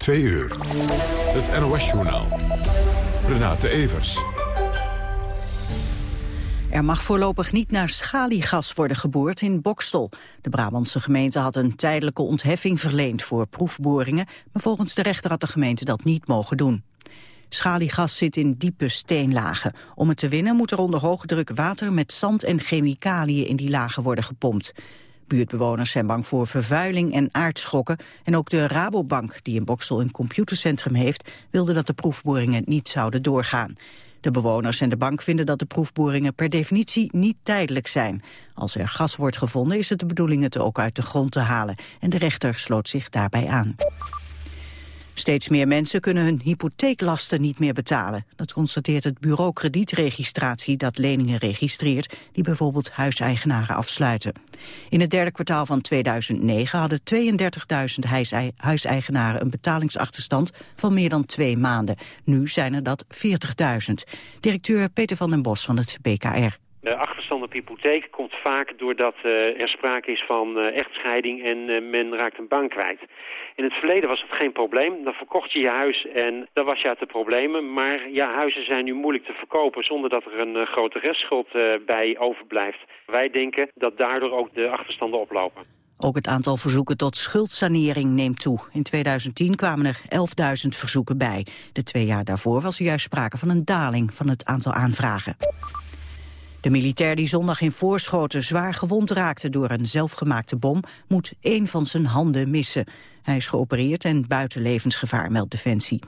Twee uur. Het NOS-journaal. Renate Evers. Er mag voorlopig niet naar schaliegas worden geboord in Bokstel. De Brabantse gemeente had een tijdelijke ontheffing verleend voor proefboringen, maar volgens de rechter had de gemeente dat niet mogen doen. Schaliegas zit in diepe steenlagen. Om het te winnen moet er onder hoge druk water met zand en chemicaliën in die lagen worden gepompt. Buurtbewoners zijn bang voor vervuiling en aardschokken. En ook de Rabobank, die in Boksel een computercentrum heeft... wilde dat de proefboringen niet zouden doorgaan. De bewoners en de bank vinden dat de proefboringen per definitie niet tijdelijk zijn. Als er gas wordt gevonden is het de bedoeling het ook uit de grond te halen. En de rechter sloot zich daarbij aan. Steeds meer mensen kunnen hun hypotheeklasten niet meer betalen. Dat constateert het bureau kredietregistratie dat leningen registreert... die bijvoorbeeld huiseigenaren afsluiten. In het derde kwartaal van 2009 hadden 32.000 huiseigenaren... een betalingsachterstand van meer dan twee maanden. Nu zijn er dat 40.000. Directeur Peter van den Bos van het BKR. De achterstand op hypotheek komt vaak doordat uh, er sprake is van uh, echtscheiding en uh, men raakt een bank kwijt. In het verleden was het geen probleem. Dan verkocht je je huis en dan was je uit de problemen. Maar ja, huizen zijn nu moeilijk te verkopen zonder dat er een grote restschuld bij overblijft. Wij denken dat daardoor ook de achterstanden oplopen. Ook het aantal verzoeken tot schuldsanering neemt toe. In 2010 kwamen er 11.000 verzoeken bij. De twee jaar daarvoor was er juist sprake van een daling van het aantal aanvragen. De militair die zondag in Voorschoten zwaar gewond raakte door een zelfgemaakte bom, moet één van zijn handen missen. Hij is geopereerd en buiten levensgevaar, meldt Defensie.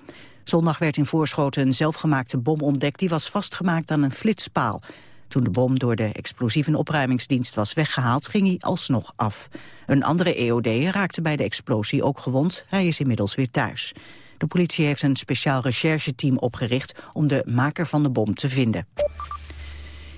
Zondag werd in Voorschoten een zelfgemaakte bom ontdekt, die was vastgemaakt aan een flitspaal. Toen de bom door de explosieve opruimingsdienst was weggehaald, ging hij alsnog af. Een andere EOD raakte bij de explosie ook gewond. Hij is inmiddels weer thuis. De politie heeft een speciaal rechercheteam opgericht om de maker van de bom te vinden.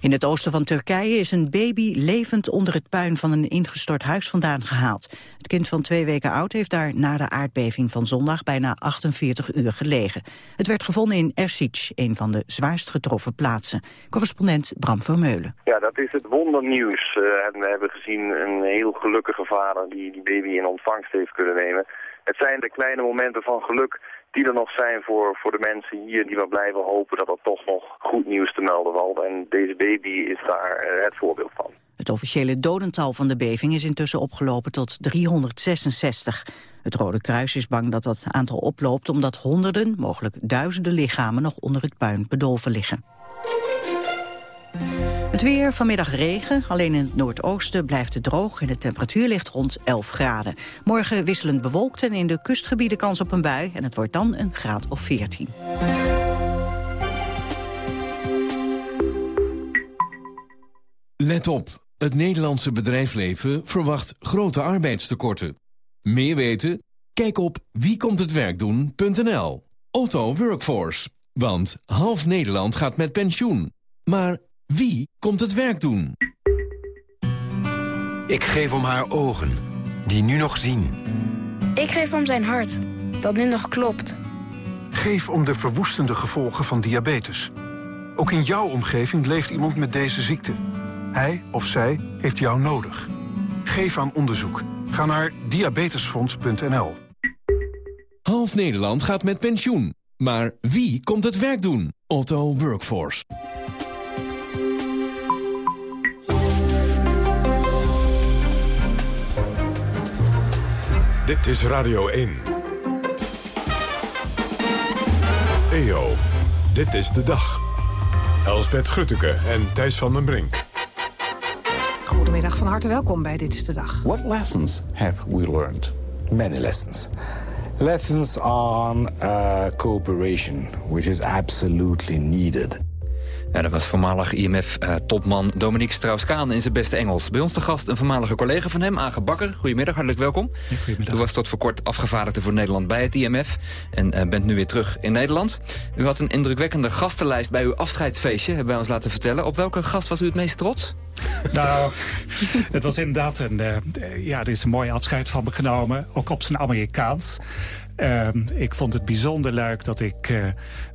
In het oosten van Turkije is een baby levend onder het puin van een ingestort huis vandaan gehaald. Het kind van twee weken oud heeft daar na de aardbeving van zondag bijna 48 uur gelegen. Het werd gevonden in Ersic, een van de zwaarst getroffen plaatsen. Correspondent Bram Vermeulen. Ja, dat is het wondernieuws. Uh, we hebben gezien een heel gelukkige vader die die baby in ontvangst heeft kunnen nemen. Het zijn de kleine momenten van geluk die er nog zijn voor, voor de mensen hier die maar blijven hopen dat er toch nog goed nieuws te melden valt. En deze baby is daar eh, het voorbeeld van. Het officiële dodental van de beving is intussen opgelopen tot 366. Het Rode Kruis is bang dat dat aantal oploopt omdat honderden, mogelijk duizenden lichamen nog onder het puin bedolven liggen. Het weer, vanmiddag regen. Alleen in het noordoosten blijft het droog en de temperatuur ligt rond 11 graden. Morgen wisselend bewolkt en in de kustgebieden kans op een bui. En het wordt dan een graad of 14. Let op, het Nederlandse bedrijfsleven verwacht grote arbeidstekorten. Meer weten? Kijk op wiekomthetwerkdoen.nl. Otto Workforce. Want half Nederland gaat met pensioen. Maar wie komt het werk doen? Ik geef om haar ogen, die nu nog zien. Ik geef om zijn hart, dat nu nog klopt. Geef om de verwoestende gevolgen van diabetes. Ook in jouw omgeving leeft iemand met deze ziekte. Hij of zij heeft jou nodig. Geef aan onderzoek. Ga naar diabetesfonds.nl. Half Nederland gaat met pensioen. Maar wie komt het werk doen? Otto Workforce. Dit is Radio 1. EO, dit is de dag. Elsbeth Grutteke en Thijs van den Brink. Goedemiddag, van harte welkom bij Dit is de Dag. What lessons have we learned? Many lessons. Lessons on uh, cooperation, which is absolutely needed. Ja, dat was voormalig IMF-topman Dominique Strauss-Kaan in zijn beste Engels. Bij ons de gast een voormalige collega van hem, Age Bakker. Goedemiddag, hartelijk welkom. Ja, goedemiddag. U was tot voor kort afgevaardigde voor Nederland bij het IMF... en uh, bent nu weer terug in Nederland. U had een indrukwekkende gastenlijst bij uw afscheidsfeestje... hebben wij ons laten vertellen. Op welke gast was u het meest trots? Nou, het was inderdaad een... Uh, ja, er is een mooi afscheid van me genomen. Ook op zijn Amerikaans. Uh, ik vond het bijzonder leuk dat ik uh,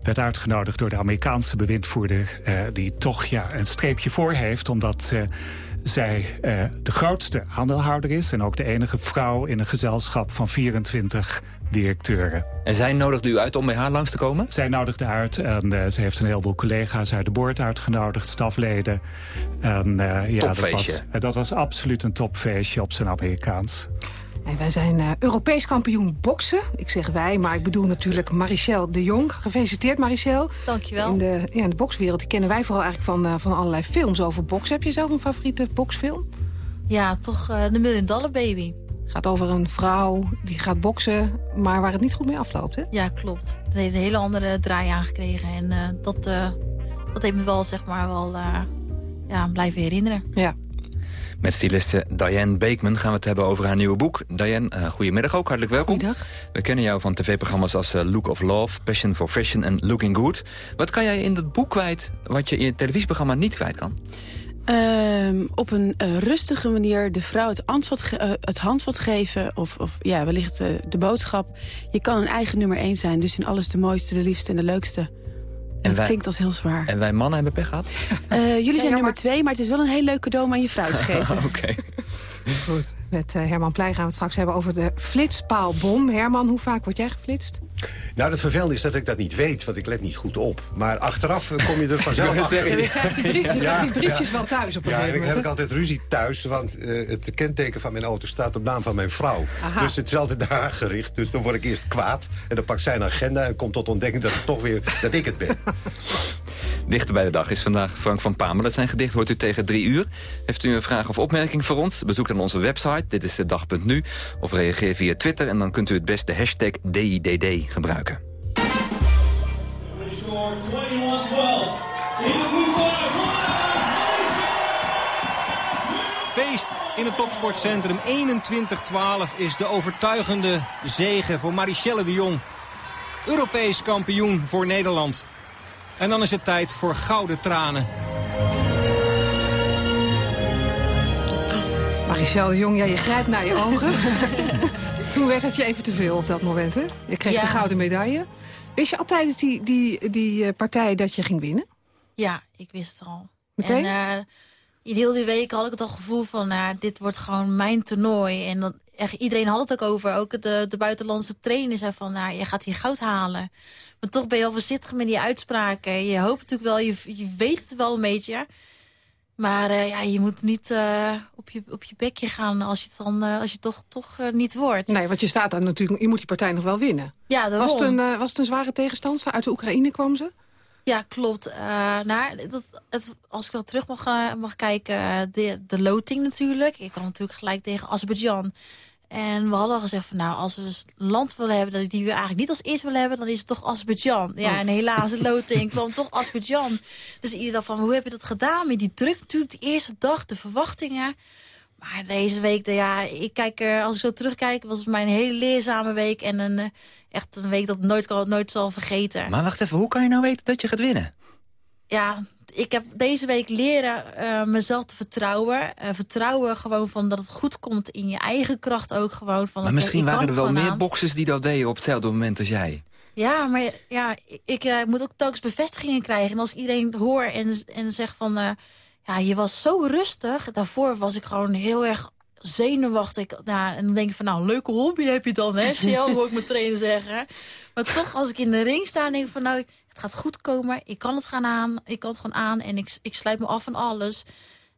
werd uitgenodigd door de Amerikaanse bewindvoerder... Uh, die toch ja, een streepje voor heeft, omdat zij uh, de grootste aandeelhouder is... en ook de enige vrouw in een gezelschap van 24 directeuren. En zij nodigde u uit om bij haar langs te komen? Zij nodigde uit en uh, ze heeft een heleboel collega's uit de boord uitgenodigd, stafleden. En, uh, ja. Dat was, dat was absoluut een topfeestje op zijn Amerikaans. En wij zijn uh, Europees kampioen boksen. Ik zeg wij, maar ik bedoel natuurlijk Marichel de Jong. Gefeliciteerd Marichel. Dankjewel. In de, ja, in de bokswereld die kennen wij vooral eigenlijk van, uh, van allerlei films over boksen. Heb je zelf een favoriete boksfilm? Ja, toch uh, The Million Dollar Baby. gaat over een vrouw die gaat boksen, maar waar het niet goed mee afloopt, hè? Ja, klopt. Dat heeft een hele andere draai aangekregen. En dat, dat heeft me wel, zeg maar, wel ja, blijven herinneren. Ja. Met styliste Diane Beekman gaan we het hebben over haar nieuwe boek. Diane, uh, goedemiddag ook, hartelijk welkom. Goedendag. We kennen jou van tv-programma's als uh, Look of Love, Passion for Fashion en Looking Good. Wat kan jij in dat boek kwijt wat je in je televisieprogramma niet kwijt kan? Um, op een uh, rustige manier de vrouw het, antwoord het handvat geven... of, of ja, wellicht de boodschap. Je kan een eigen nummer één zijn, dus in alles de mooiste, de liefste en de leukste. En dat klinkt als heel zwaar. En wij mannen hebben pech gehad? Uh, jullie zijn nummer twee, maar het is wel een heel leuk cadeau om aan je vrouw te geven. Oké. Okay. Goed. Met uh, Herman Pleij gaan we het straks hebben over de flitspaalbom. Herman, hoe vaak word jij geflitst? Nou, het vervelende is dat ik dat niet weet, want ik let niet goed op. Maar achteraf kom je er vanzelf achter. Ja, je krijgt die, brief, je krijgt die briefjes ja. wel thuis op een Ja, en dan heb ik altijd ruzie thuis, want uh, het kenteken van mijn auto staat op naam van mijn vrouw. Aha. Dus het is altijd daar gericht. Dus dan word ik eerst kwaad en dan pakt zij een agenda... en komt tot ontdekking dat, het toch weer, dat ik het ben. Dichter bij de dag is vandaag Frank van Pamelen. Zijn gedicht hoort u tegen drie uur. Heeft u een vraag of opmerking voor ons? Bezoek dan onze website, dit is de dag.nu. Of reageer via Twitter en dan kunt u het best de hashtag DIDD gebruiken. Feest in het topsportcentrum 21-12 is de overtuigende zege voor Marichelle de Jong. Europees kampioen voor Nederland. En dan is het tijd voor gouden tranen. Marichelle de Jong, ja, je grijpt naar je ogen. Toen werd het je even te veel op dat moment, hè? Je kreeg ja. de gouden medaille. Wist je altijd die, die, die partij dat je ging winnen? Ja, ik wist het al. Meteen? En, uh, in heel die week had ik het al gevoel van, nou, dit wordt gewoon mijn toernooi. En dat, echt, iedereen had het ook over. Ook de, de buitenlandse trainer zei van, nou, je gaat hier goud halen. Maar toch ben je al voorzichtig met die uitspraken. Je hoopt natuurlijk wel, je, je weet het wel een beetje. Maar uh, ja, je moet niet uh, op, je, op je bekje gaan als je het dan uh, als je toch, toch niet wordt. Nee, want je staat daar natuurlijk, je moet die partij nog wel winnen. Ja, was het, een, was het een zware tegenstander? Uit de Oekraïne kwam ze? Ja, klopt. nou, dat, het, als ik dan terug mag, mag kijken, de, de loting natuurlijk. Ik kwam natuurlijk gelijk tegen Azerbeidzjan. En we hadden al gezegd van nou, als we dus een land willen hebben... die we eigenlijk niet als eerste willen hebben, dan is het toch Azerbeidzjan. Ja, en helaas, de loting kwam toch Azerbeidzjan. Dus iedereen dacht van, hoe heb je dat gedaan? Met die druk natuurlijk, de eerste dag, de verwachtingen. Maar deze week, de, ja, ik kijk er, als ik zo terugkijk... was het mij een hele leerzame week. En een, echt een week dat ik nooit, nooit zal vergeten. Maar wacht even, hoe kan je nou weten dat je gaat winnen? Ja, ik heb deze week leren uh, mezelf te vertrouwen. Uh, vertrouwen gewoon van dat het goed komt in je eigen kracht ook gewoon. Van, maar misschien waren er wel meer boxers die dat deden op hetzelfde moment als jij. Ja, maar ja, ik uh, moet ook telkens bevestigingen krijgen. En als iedereen hoor en, en zegt van... ja, je was zo rustig. Daarvoor was ik gewoon heel erg zenuwachtig. Nou, en dan denk ik van, nou, leuke hobby heb je dan, hè, Shell, hoor ik mijn trainer zeggen. Maar toch, als ik in de ring sta, denk ik van, nou, het gaat goed komen. Ik kan het gaan aan, ik kan het gewoon aan en ik, ik sluit me af van alles.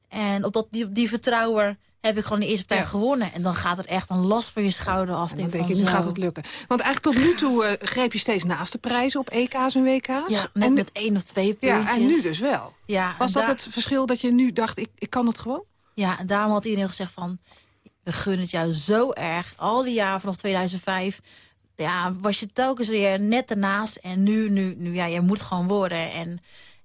En op dat, die, die vertrouwen heb ik gewoon de eerste partij ja. gewonnen. En dan gaat er echt een last van je schouder af. En dan denk je, nu gaat het lukken. Want eigenlijk tot nu toe uh, greep je steeds naast de prijzen op EK's en WK's. Ja, net en, met één of twee puntjes. Ja, en nu dus wel. Ja, Was dat het verschil dat je nu dacht, ik, ik kan het gewoon? Ja, en daarom had iedereen gezegd van... we gunnen het jou zo erg. Al die jaren vanaf 2005 ja, was je telkens weer net ernaast. En nu, nu, nu ja, je moet gewoon worden. En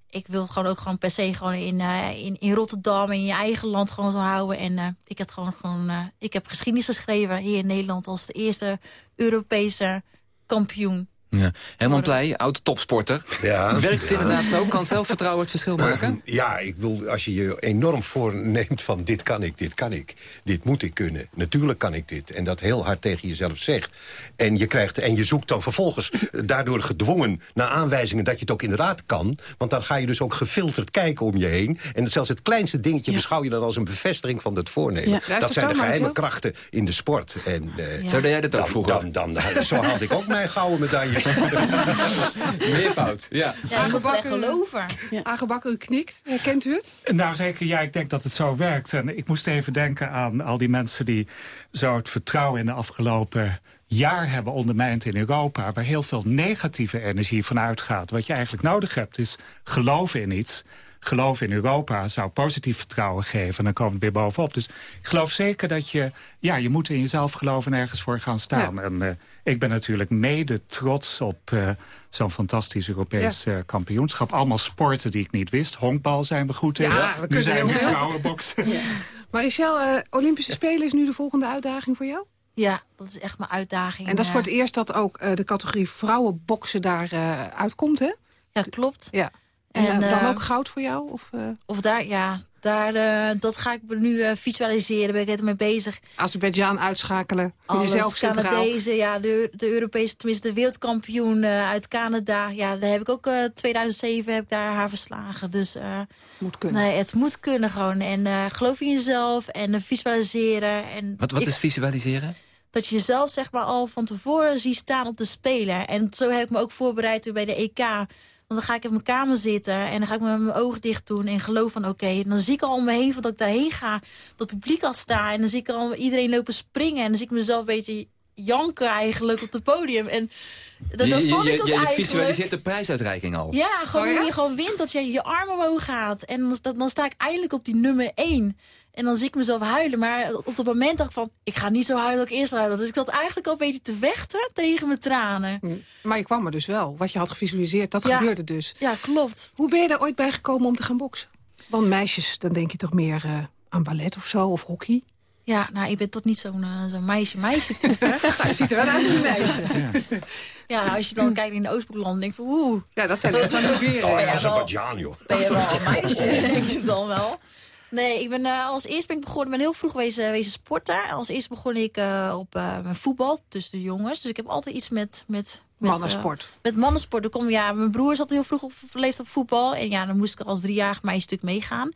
ik wil gewoon ook gewoon per se gewoon in, uh, in, in Rotterdam, in je eigen land gewoon zo houden. En uh, ik, heb gewoon, gewoon, uh, ik heb geschiedenis geschreven hier in Nederland als de eerste Europese kampioen Ja. Herman Pleij, oud topsporter. Ja. Werkt het inderdaad zo? Kan zelfvertrouwen het verschil maken? Ja, ik bedoel, als je je enorm voorneemt van dit kan ik, dit kan ik. Dit moet ik kunnen. Natuurlijk kan ik dit. En dat heel hard tegen jezelf zegt. En je, krijgt, en je zoekt dan vervolgens daardoor gedwongen naar aanwijzingen dat je het ook inderdaad kan. Want dan ga je dus ook gefilterd kijken om je heen. En zelfs het kleinste dingetje beschouw je dan als een bevestiging van het voornemen. Ja. Dat zijn de geheime krachten in de sport. En, uh, Zou jij dat ook dan, vroeger? Dan, dan, zo haalde ik ook mijn gouden medailles. Meervoud, ja. Echt geloven. Aangebakken, u knikt. Kent u het? Nou zeker, ja, ik denk dat het zo werkt. En ik moest even denken aan al die mensen die zo het vertrouwen in de afgelopen jaar hebben ondermijnd in Europa... waar heel veel negatieve energie van uitgaat. Wat je eigenlijk nodig hebt is geloven in iets. Geloof in Europa zou positief vertrouwen geven. En dan komen we weer bovenop. Dus ik geloof zeker dat je... Ja, je moet in jezelf geloven en ergens voor gaan staan. Ja. En uh, ik ben natuurlijk mede trots op uh, zo'n fantastisch Europees ja. uh, kampioenschap. Allemaal sporten die ik niet wist. Honkbal zijn we goed in. Ja, we nu zijn we heel vrouwenboksen. Ja. Marichel, Olympische Spelen is nu de volgende uitdaging voor jou? Ja, dat is echt mijn uitdaging. En dat is voor het eerst dat ook uh, de categorie vrouwenboksen daar uh, uitkomt, hè? Ja, klopt. Ja. En, en uh, dan ook goud voor jou? Of, of daar, ja, daar, dat ga ik nu visualiseren, ben ik er mee bezig. Azerbeidzjan uitschakelen, Alles, jezelf centraal. Canadezen, ja, de, de Europese, tenminste de wereldkampioen uit Canada. Ja, daar heb ik ook 2007 heb ik daar haar verslagen. Dus moet kunnen. Nee, het moet kunnen gewoon. En geloof in jezelf en visualiseren. En wat wat ik, is visualiseren? dat je jezelf zeg maar al van tevoren ziet staan op de Spelen. En zo heb ik me ook voorbereid bij de EK. Want dan ga ik in mijn kamer zitten en dan ga ik met mijn ogen dicht doen... en geloof van oké, okay, dan zie ik al om me heen dat ik daarheen ga... dat publiek al staan en dan zie ik al iedereen lopen springen... en dan zie ik mezelf een beetje janken eigenlijk op het podium. En dat, dan stond je, ik ook je, je eigenlijk... visualiseert de prijsuitreiking al. Ja, gewoon oh, ja? je gewoon wint, dat je je armen omhoog gaat. En dan, dan sta ik eindelijk op die nummer 1... En dan zie ik mezelf huilen. Maar op dat moment dacht ik van, ik ga niet zo huilen dat ik eerst huilen. Dus ik zat eigenlijk al een beetje te vechten tegen mijn tranen. Maar je kwam er dus wel. Wat je had gevisualiseerd, dat ja. gebeurde dus. Ja, klopt. Hoe ben je er ooit bij gekomen om te gaan boksen? Want meisjes, dan denk je toch meer uh, aan ballet of zo, of hockey? Ja, nou, ik ben toch niet zo'n uh, zo meisje-meisje type. nou, je ziet er wel uit als een meisje. Ja. ja, als je dan kijkt in de Oostbloklanden, denk je van oeh. Ja, dat zijn net van de beren. Oh, Azerbeidzjan, joh. Ben je wel een meisje, denk ik dan wel. Nee, ik ben, uh, als eerst ben ik begonnen, ben heel vroeg wezen, wezen sporten. Als eerst begon ik uh, op uh, mijn voetbal tussen de jongens. Dus ik heb altijd iets met... met, met mannensport. met mannensport. Er kom, ja, mijn broer zat heel vroeg op, leefd op voetbal. En ja, dan moest ik als driejarig meisje stuk meegaan.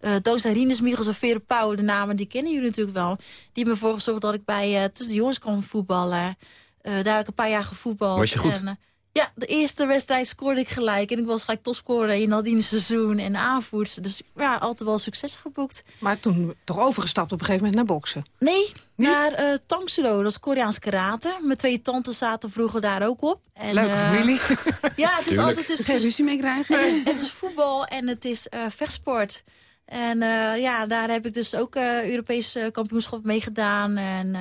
Uh, dankzij Rinus Michels en Vere Pauw, de namen die kennen jullie natuurlijk wel. Die hebben ervoor gezorgd dat ik bij uh, tussen de jongens kon voetballen. Uh, daar heb ik een paar jaar gevoetbald. Was je goed? En, ja, de eerste wedstrijd scoorde ik gelijk. En ik was gelijk topscorer in al die seizoen en aanvoerster. Dus ja, altijd wel succes geboekt. Maar toen toch overgestapt op een gegeven moment naar boksen? Nee, Niet? naar uh, Tangsudo. Dat is Koreaans karate. Mijn twee tantes zaten vroeger daar ook op. En, Leuke uh, familie. ja, het is altijd... Het is, Geen ruzie mee krijgen. Het is, het is voetbal en het is uh, vechtsport. En uh, ja, daar heb ik dus ook uh, Europees kampioenschap mee gedaan. En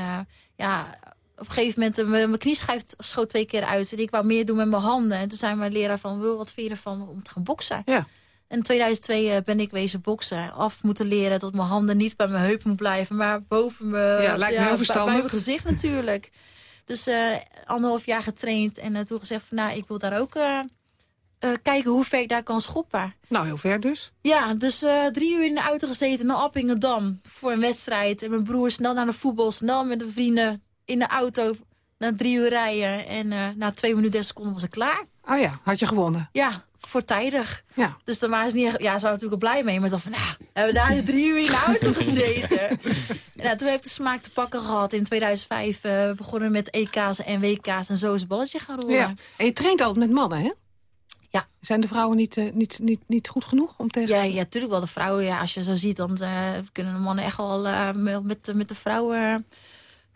ja, op een gegeven moment, mijn knieschijf schoot twee keer uit. En ik wou meer doen met mijn handen. En toen zei mijn leraar van, wil wat vind je ervan om te gaan boksen? Ja. En in 2002 ben ik wezen boksen. Af moeten leren dat mijn handen niet bij mijn heup moeten blijven. Maar boven me, ja, lijkt me heel bij, bij mijn gezicht natuurlijk. Dus uh, anderhalf jaar getraind. En uh, toen gezegd van, nou, ik wil daar ook... Uh, uh, kijken hoe ver ik daar kan schoppen. Nou, heel ver dus. Ja, dus uh, drie uur in de auto gezeten naar Appingedam voor een wedstrijd. En mijn broer snel naar de voetbal, snel met de vrienden in de auto. Na drie uur rijden en uh, na twee minuten, drie seconden was ik klaar. Oh ja, had je gewonnen? Ja, voortijdig. Ja. Dus dan waren ze niet, ja, ze waren natuurlijk wel blij mee. Maar dan van, nou, hebben we daar drie uur in de auto gezeten. en nou, toen heb ik de smaak te pakken gehad. In 2005 uh, begonnen met EK's en WK's en zo is het balletje gaan rollen. Ja. En je traint altijd met mannen, hè? Ja. Zijn de vrouwen niet, uh, niet, niet, niet goed genoeg om tegen... Ja, ja, natuurlijk wel. De vrouwen, ja, als je zo ziet, dan uh, kunnen de mannen echt wel met, met de vrouwen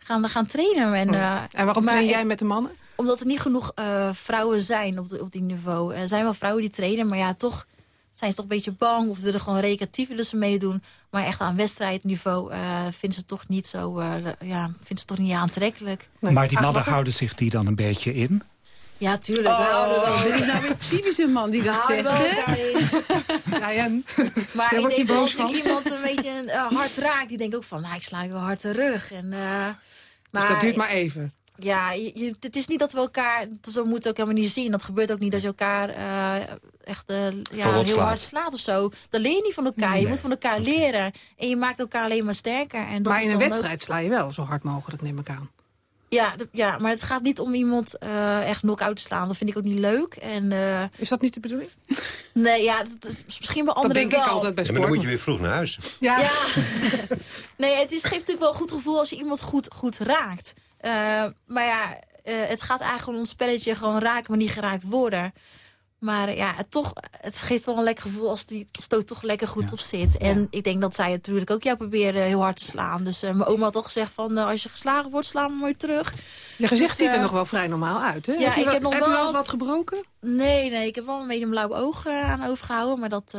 gaan, gaan trainen. En, oh. en waarom train jij met de mannen? Omdat er niet genoeg vrouwen zijn op, de, op die niveau. Er zijn wel vrouwen die trainen, maar ja, toch zijn ze toch een beetje bang. Of willen gewoon recreatief willen ze meedoen. Maar echt aan wedstrijdniveau vinden ze toch niet zo, ja, vinden ze toch niet aantrekkelijk. Nee. Maar die mannen houden zich die dan een beetje in? Ja, tuurlijk. Oh, dit is nou weer typisch een man die dat zegt, ja, ja. Maar ik denk als ik iemand een beetje uh, hard raakt... die denkt ook van, nou, ik sla je wel hard terug. En, uh, maar, dus dat duurt maar even? Ja, je, het is niet dat we elkaar... Zo moeten ook helemaal niet zien. Dat gebeurt ook niet dat je elkaar uh, echt uh, ja, heel hard slaat of zo. Dat leer je niet van elkaar. Je moet van elkaar leren. En je maakt elkaar alleen maar sterker. En dat maar in een wedstrijd sla je wel zo hard mogelijk, neem ik aan. Ja, ja, maar het gaat niet om iemand uh, echt knock-out te slaan. Dat vind ik ook niet leuk. En, uh, is dat niet de bedoeling? Nee, ja, dat is misschien bij anderen Dat denk wel. ik altijd bij sport. Ja, maar dan moet je weer vroeg naar huis. Ja. ja. nee, het is, geeft natuurlijk wel een goed gevoel als je iemand goed, goed raakt. Uh, maar ja, het gaat eigenlijk om ons spelletje gewoon raken, maar niet geraakt worden. Maar ja, het, toch, het geeft wel een lekker gevoel als die stoot toch lekker goed ja. op zit. En ja. ik denk dat zij natuurlijk ook jou proberen heel hard te slaan. Dus uh, mijn oma had al gezegd van uh, als je geslagen wordt, sla me mooi terug. Je gezicht dus, ziet er uh, nog wel vrij normaal uit, hè? Ja, heb je, ik heb nog heb wel... je wel eens wat gebroken? Nee, nee, ik heb wel een beetje een blauw oog aan overgehouden. Maar dat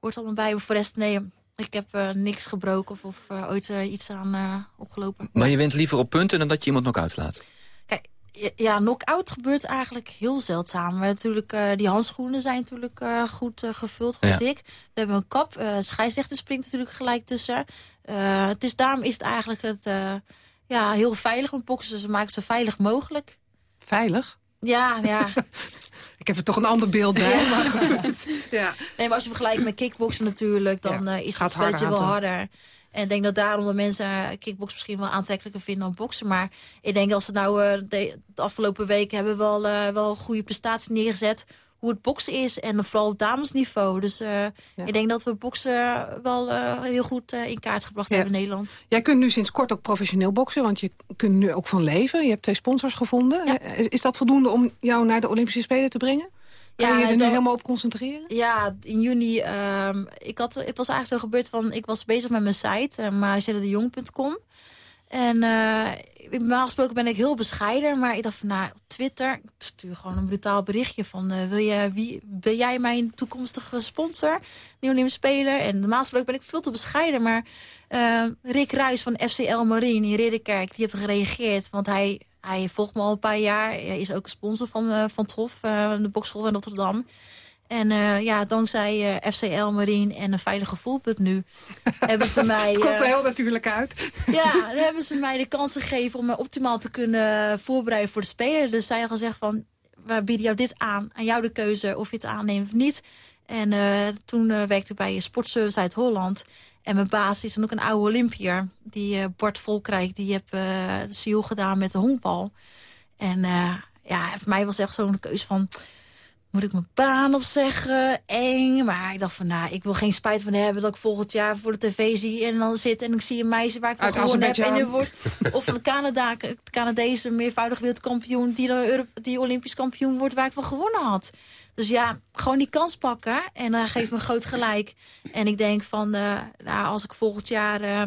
hoort allemaal bij me. Voor de rest, nee, ik heb niks gebroken of, of ooit iets aan opgelopen. Maar je wint liever op punten dan dat je iemand nog uitslaat? Ja, knock-out gebeurt eigenlijk heel zeldzaam. Maar natuurlijk, uh, die handschoenen zijn natuurlijk uh, goed uh, gevuld, goed ja. dik. We hebben een kap. Uh, scheidsrechter springt natuurlijk gelijk tussen. het is, daarom is het eigenlijk het, ja, heel veilig met boksen. Ze maken het zo veilig mogelijk. Veilig? Ja, ja. Ik heb er toch een ander beeld bij. Ja. Maar goed. ja. Nee, maar als je vergelijkt met kickboksen natuurlijk... dan ja, is het spelletje wel harder. En ik denk dat daarom de mensen kickbox misschien wel aantrekkelijker vinden dan boksen. Maar ik denk als ze nou uh, de, de, afgelopen weken hebben wel, uh, wel een goede prestatie neergezet hoe het boksen is. En vooral op damesniveau. Dus uh, ja. ik denk dat we boksen wel heel goed in kaart gebracht ja. hebben in Nederland. Jij kunt nu sinds kort ook professioneel boksen. Want je kunt nu ook van leven. Je hebt twee sponsors gevonden. Ja. Is dat voldoende om jou naar de Olympische Spelen te brengen? Kan ja, je je er nu helemaal op concentreren? Ja, in juni. Um, ik had, het was eigenlijk zo gebeurd van... Ik was bezig met mijn site, uh, maricelledejong.com. En uh, normaal gesproken ben ik heel bescheiden. Maar ik dacht van, nou, Twitter... Ik stuur gewoon een brutaal berichtje van... Uh, wil je, wie, ben jij mijn toekomstige sponsor? Nieuw Speler. En normaal gesproken ben ik veel te bescheiden. Maar uh, Rick Ruijs van FCL Marine in Ridderkerk... die heeft gereageerd, want hij... Hij volgt me al een paar jaar. Hij is ook een sponsor van, uh, van Trof, uh, de bokschool in Rotterdam. En uh, ja, dankzij FCL Marine en een veilige voelput nu... hebben ze mij... Het komt er heel natuurlijk uit. ja, dan hebben ze mij de kans gegeven om me optimaal te kunnen voorbereiden voor de Spelen. Dus zij had gezegd van, we bieden jou dit aan. Aan jou de keuze of je het aanneemt of niet. En toen werkte ik bij Sportservice uit Holland... En mijn baas is dan ook een oude Olympier. Die uh, Bart Volkrijk, die heb uh, de CEO gedaan met de honkbal. En uh, ja, voor mij was echt zo'n keuze van... Moet ik mijn baan opzeggen? Eng. Maar ik dacht van, nou, ik wil geen spijt van hebben... dat ik volgend jaar voor de tv zie en dan zit... en ik zie een meisje waar ik van gewonnen heb. En wordt, of een Canada, Canadese meervoudig wereldkampioen... Die, de, die Olympisch kampioen wordt waar ik van gewonnen had. Dus ja, gewoon die kans pakken. En dan uh, geeft me groot gelijk. En ik denk van, uh, nou, als ik volgend jaar uh,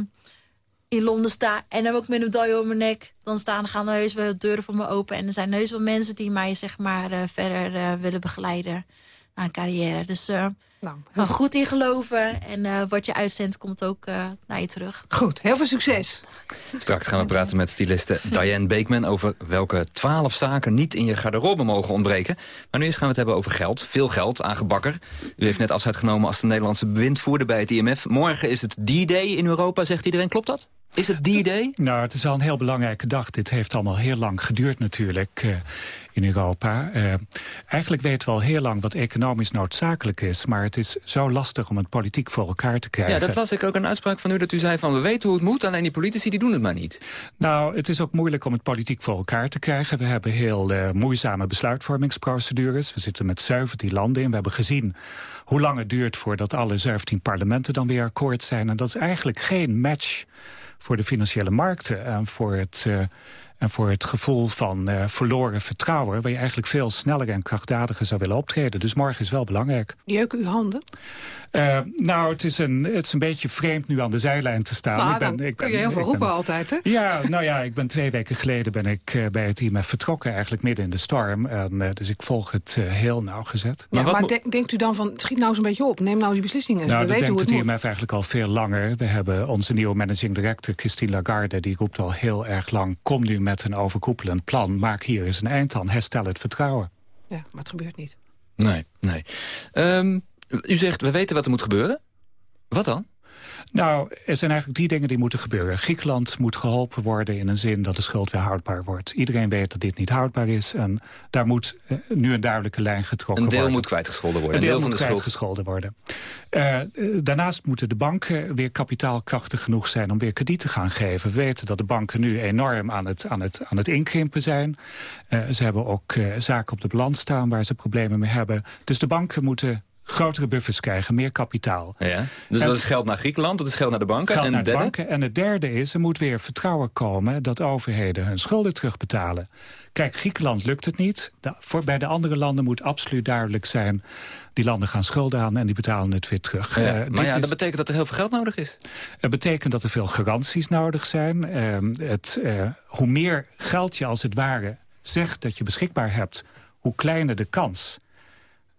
in Londen sta... en heb ik met een medaille op mijn nek... dan staan, gaan er heus wel deuren voor me open. En er zijn heus wel mensen die mij zeg maar, verder willen begeleiden... een carrière. Dus nou, maar goed in geloven. En uh, wat je uitzendt komt ook uh, naar je terug. Goed, heel veel succes. Straks gaan we praten met styliste Diane Beekman... over welke twaalf zaken niet in je garderobe mogen ontbreken. Maar nu eerst gaan we het hebben over geld. Veel geld, aangebakker. U heeft net afscheid genomen als de Nederlandse bewindvoerder bij het IMF. Morgen is het D-Day in Europa, zegt iedereen. Klopt dat? Is het D-Day? Nou, het is wel een heel belangrijke dag. Dit heeft allemaal heel lang geduurd natuurlijk uh, in Europa. Uh, eigenlijk weten we al heel lang wat economisch noodzakelijk is... maar het is zo lastig om het politiek voor elkaar te krijgen. Ja, dat las ik ook een uitspraak van u dat u zei van... we weten hoe het moet, alleen die politici die doen het maar niet. Nou, het is ook moeilijk om het politiek voor elkaar te krijgen. We hebben heel uh, moeizame besluitvormingsprocedures. We zitten met 17 landen in. We hebben gezien hoe lang het duurt voordat alle 17 parlementen dan weer akkoord zijn. En dat is eigenlijk geen match voor de financiële markten en voor het, uh, en voor het gevoel van uh, verloren vertrouwen... waar je eigenlijk veel sneller en krachtdadiger zou willen optreden. Dus morgen is wel belangrijk. Jeuken uw handen? Uh, nou, het is, een, het is een beetje vreemd nu aan de zijlijn te staan. Nou, ik ben, dan ik kun je heel veel roepen ben, altijd, hè? Ja, nou ja, ik ben twee weken geleden ben ik uh, bij het IMF vertrokken. Eigenlijk midden in de storm. En, uh, dus ik volg het heel nauwgezet. Ja, maar maar de, denkt u dan van, schiet nou eens een beetje op. Neem nou die beslissingen. Nou, We dat weten denkt hoe het het IMF eigenlijk al veel langer. We hebben onze nieuwe managing director, Christine Lagarde... die roept al heel erg lang, kom nu met een overkoepelend plan. Maak hier eens een eind aan. Herstel het vertrouwen. Ja, maar het gebeurt niet. Nee, nee. Um, u zegt, we weten wat er moet gebeuren. Wat dan? Nou, er zijn eigenlijk drie dingen die moeten gebeuren. Griekenland moet geholpen worden in een zin dat de schuld weer houdbaar wordt. Iedereen weet dat dit niet houdbaar is. En daar moet uh, nu een duidelijke lijn getrokken worden. Een deel moet kwijtgescholden worden. Een deel, een deel moet van de kwijtgescholden worden. Uh, daarnaast moeten de banken weer kapitaalkrachtig genoeg zijn... om weer krediet te gaan geven. We weten dat de banken nu enorm aan het, aan het, aan het inkrimpen zijn. Uh, ze hebben ook zaken op de balans staan waar ze problemen mee hebben. Dus de banken moeten grotere buffers krijgen, meer kapitaal. Ja, dus dat is geld naar Griekenland, dat is geld naar de banken. Geld en naar de banken. En het derde is, er moet weer vertrouwen komen... dat overheden hun schulden terugbetalen. Kijk, Griekenland lukt het niet. De, voor, bij de andere landen moet absoluut duidelijk zijn... die landen gaan schulden aan en die betalen het weer terug. Ja, Uh, maar ja, is, dat betekent dat er heel veel geld nodig is. Het betekent dat er veel garanties nodig zijn. Uh, het, uh, hoe meer geld je als het ware zegt dat je beschikbaar hebt... hoe kleiner de kans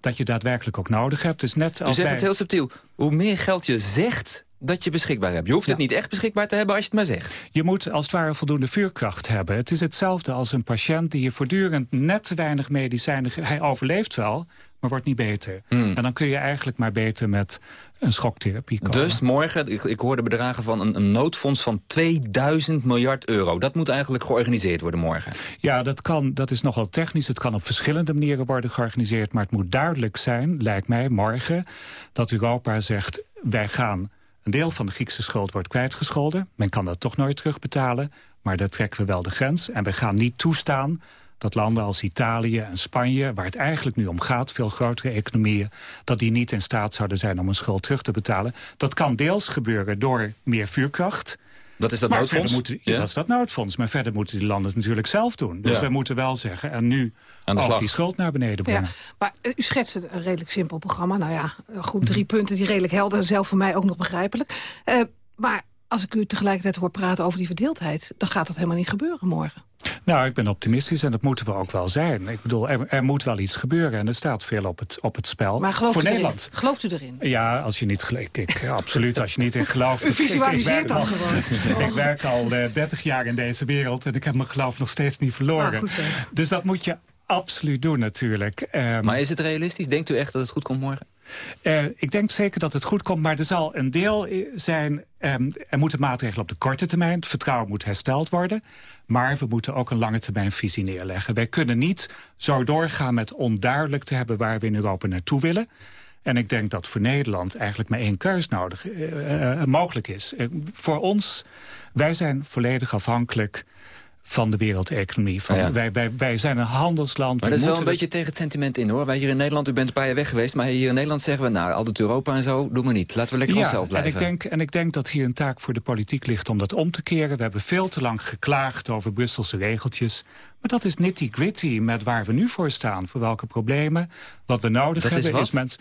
dat je daadwerkelijk ook nodig hebt. Dus net als U zegt bij... het heel subtiel. Hoe meer geld je zegt dat je beschikbaar hebt. Je hoeft Ja. het niet echt beschikbaar te hebben als je het maar zegt. Je moet als het ware voldoende vuurkracht hebben. Het is hetzelfde als een patiënt die je voortdurend net te weinig medicijnen... Hij overleeft wel, maar wordt niet beter. Hmm. En dan kun je eigenlijk maar beter met een schoktherapie komen. Dus morgen, ik, ik hoorde bedragen van een, een noodfonds van 2000 miljard euro. Dat moet eigenlijk georganiseerd worden morgen. Ja, dat, kan, dat is nogal technisch. Het kan op verschillende manieren worden georganiseerd. Maar het moet duidelijk zijn, lijkt mij, morgen... dat Europa zegt, wij gaan... Een deel van de Griekse schuld wordt kwijtgescholden. Men kan dat toch nooit terugbetalen. Maar daar trekken we wel de grens. En we gaan niet toestaan dat landen als Italië en Spanje... waar het eigenlijk nu om gaat, veel grotere economieën... dat die niet in staat zouden zijn om een schuld terug te betalen. Dat kan deels gebeuren door meer vuurkracht... Dat is dat maar noodfonds? verder Moeten, Ja. Dat is dat noodfonds. Maar verder moeten die landen het natuurlijk zelf doen. Dus Ja. we moeten wel zeggen, en nu Aan de ook die schuld naar beneden Ja, brengen. maar eh, u schetst een redelijk simpel programma. Nou ja, goed, Mhm. drie punten die redelijk helder. Zelf voor mij ook nog begrijpelijk. Eh, maar als ik u tegelijkertijd hoor praten over die verdeeldheid... dan gaat dat helemaal niet gebeuren morgen. Nou, ik ben optimistisch en dat moeten we ook wel zijn. Ik bedoel, er, er moet wel iets gebeuren en er staat veel op het, op het spel. Maar gelooft Voor u erin? Nederland. Gelooft u erin? Ja, als je niet gelijk. Ik, absoluut, als je niet in gelooft. U Ik- ik- ik visualiseert werk dat al- gewoon. ik werk al eh, 30 jaar in deze wereld en ik heb mijn geloof nog steeds niet verloren. Goed zo. dus dat moet je absoluut doen natuurlijk. Ehm, Maar is het realistisch? Denkt u echt dat het goed komt morgen? Eh, ik denk zeker dat het goed komt, maar er zal een deel eh, zijn... ehm, er moeten maatregelen op de korte termijn. Het vertrouwen moet hersteld worden. Maar we moeten ook een lange termijn visie neerleggen. Wij kunnen niet zo doorgaan met onduidelijk te hebben... waar we in Europa naartoe willen. En ik denk dat voor Nederland eigenlijk maar één keus nodig, eh, mogelijk is. Voor ons, wij zijn volledig afhankelijk van de wereldeconomie. Van, Ja. wij, wij, wij zijn een handelsland. Maar we dat is wel een beetje tegen het sentiment in, hoor. Wij hier in Nederland, u bent een paar jaar weg geweest... maar hier in Nederland zeggen we, nou, altijd Europa en zo, doe maar niet. Laten we lekker onszelf en blijven. ik, denk, en ik denk dat hier een taak voor de politiek ligt om dat om te keren. We hebben veel te lang geklaagd over Brusselse regeltjes. Maar dat is nitty-gritty met waar we nu voor staan. Voor welke problemen. Wat we nodig Dat is hebben wat? is mensen...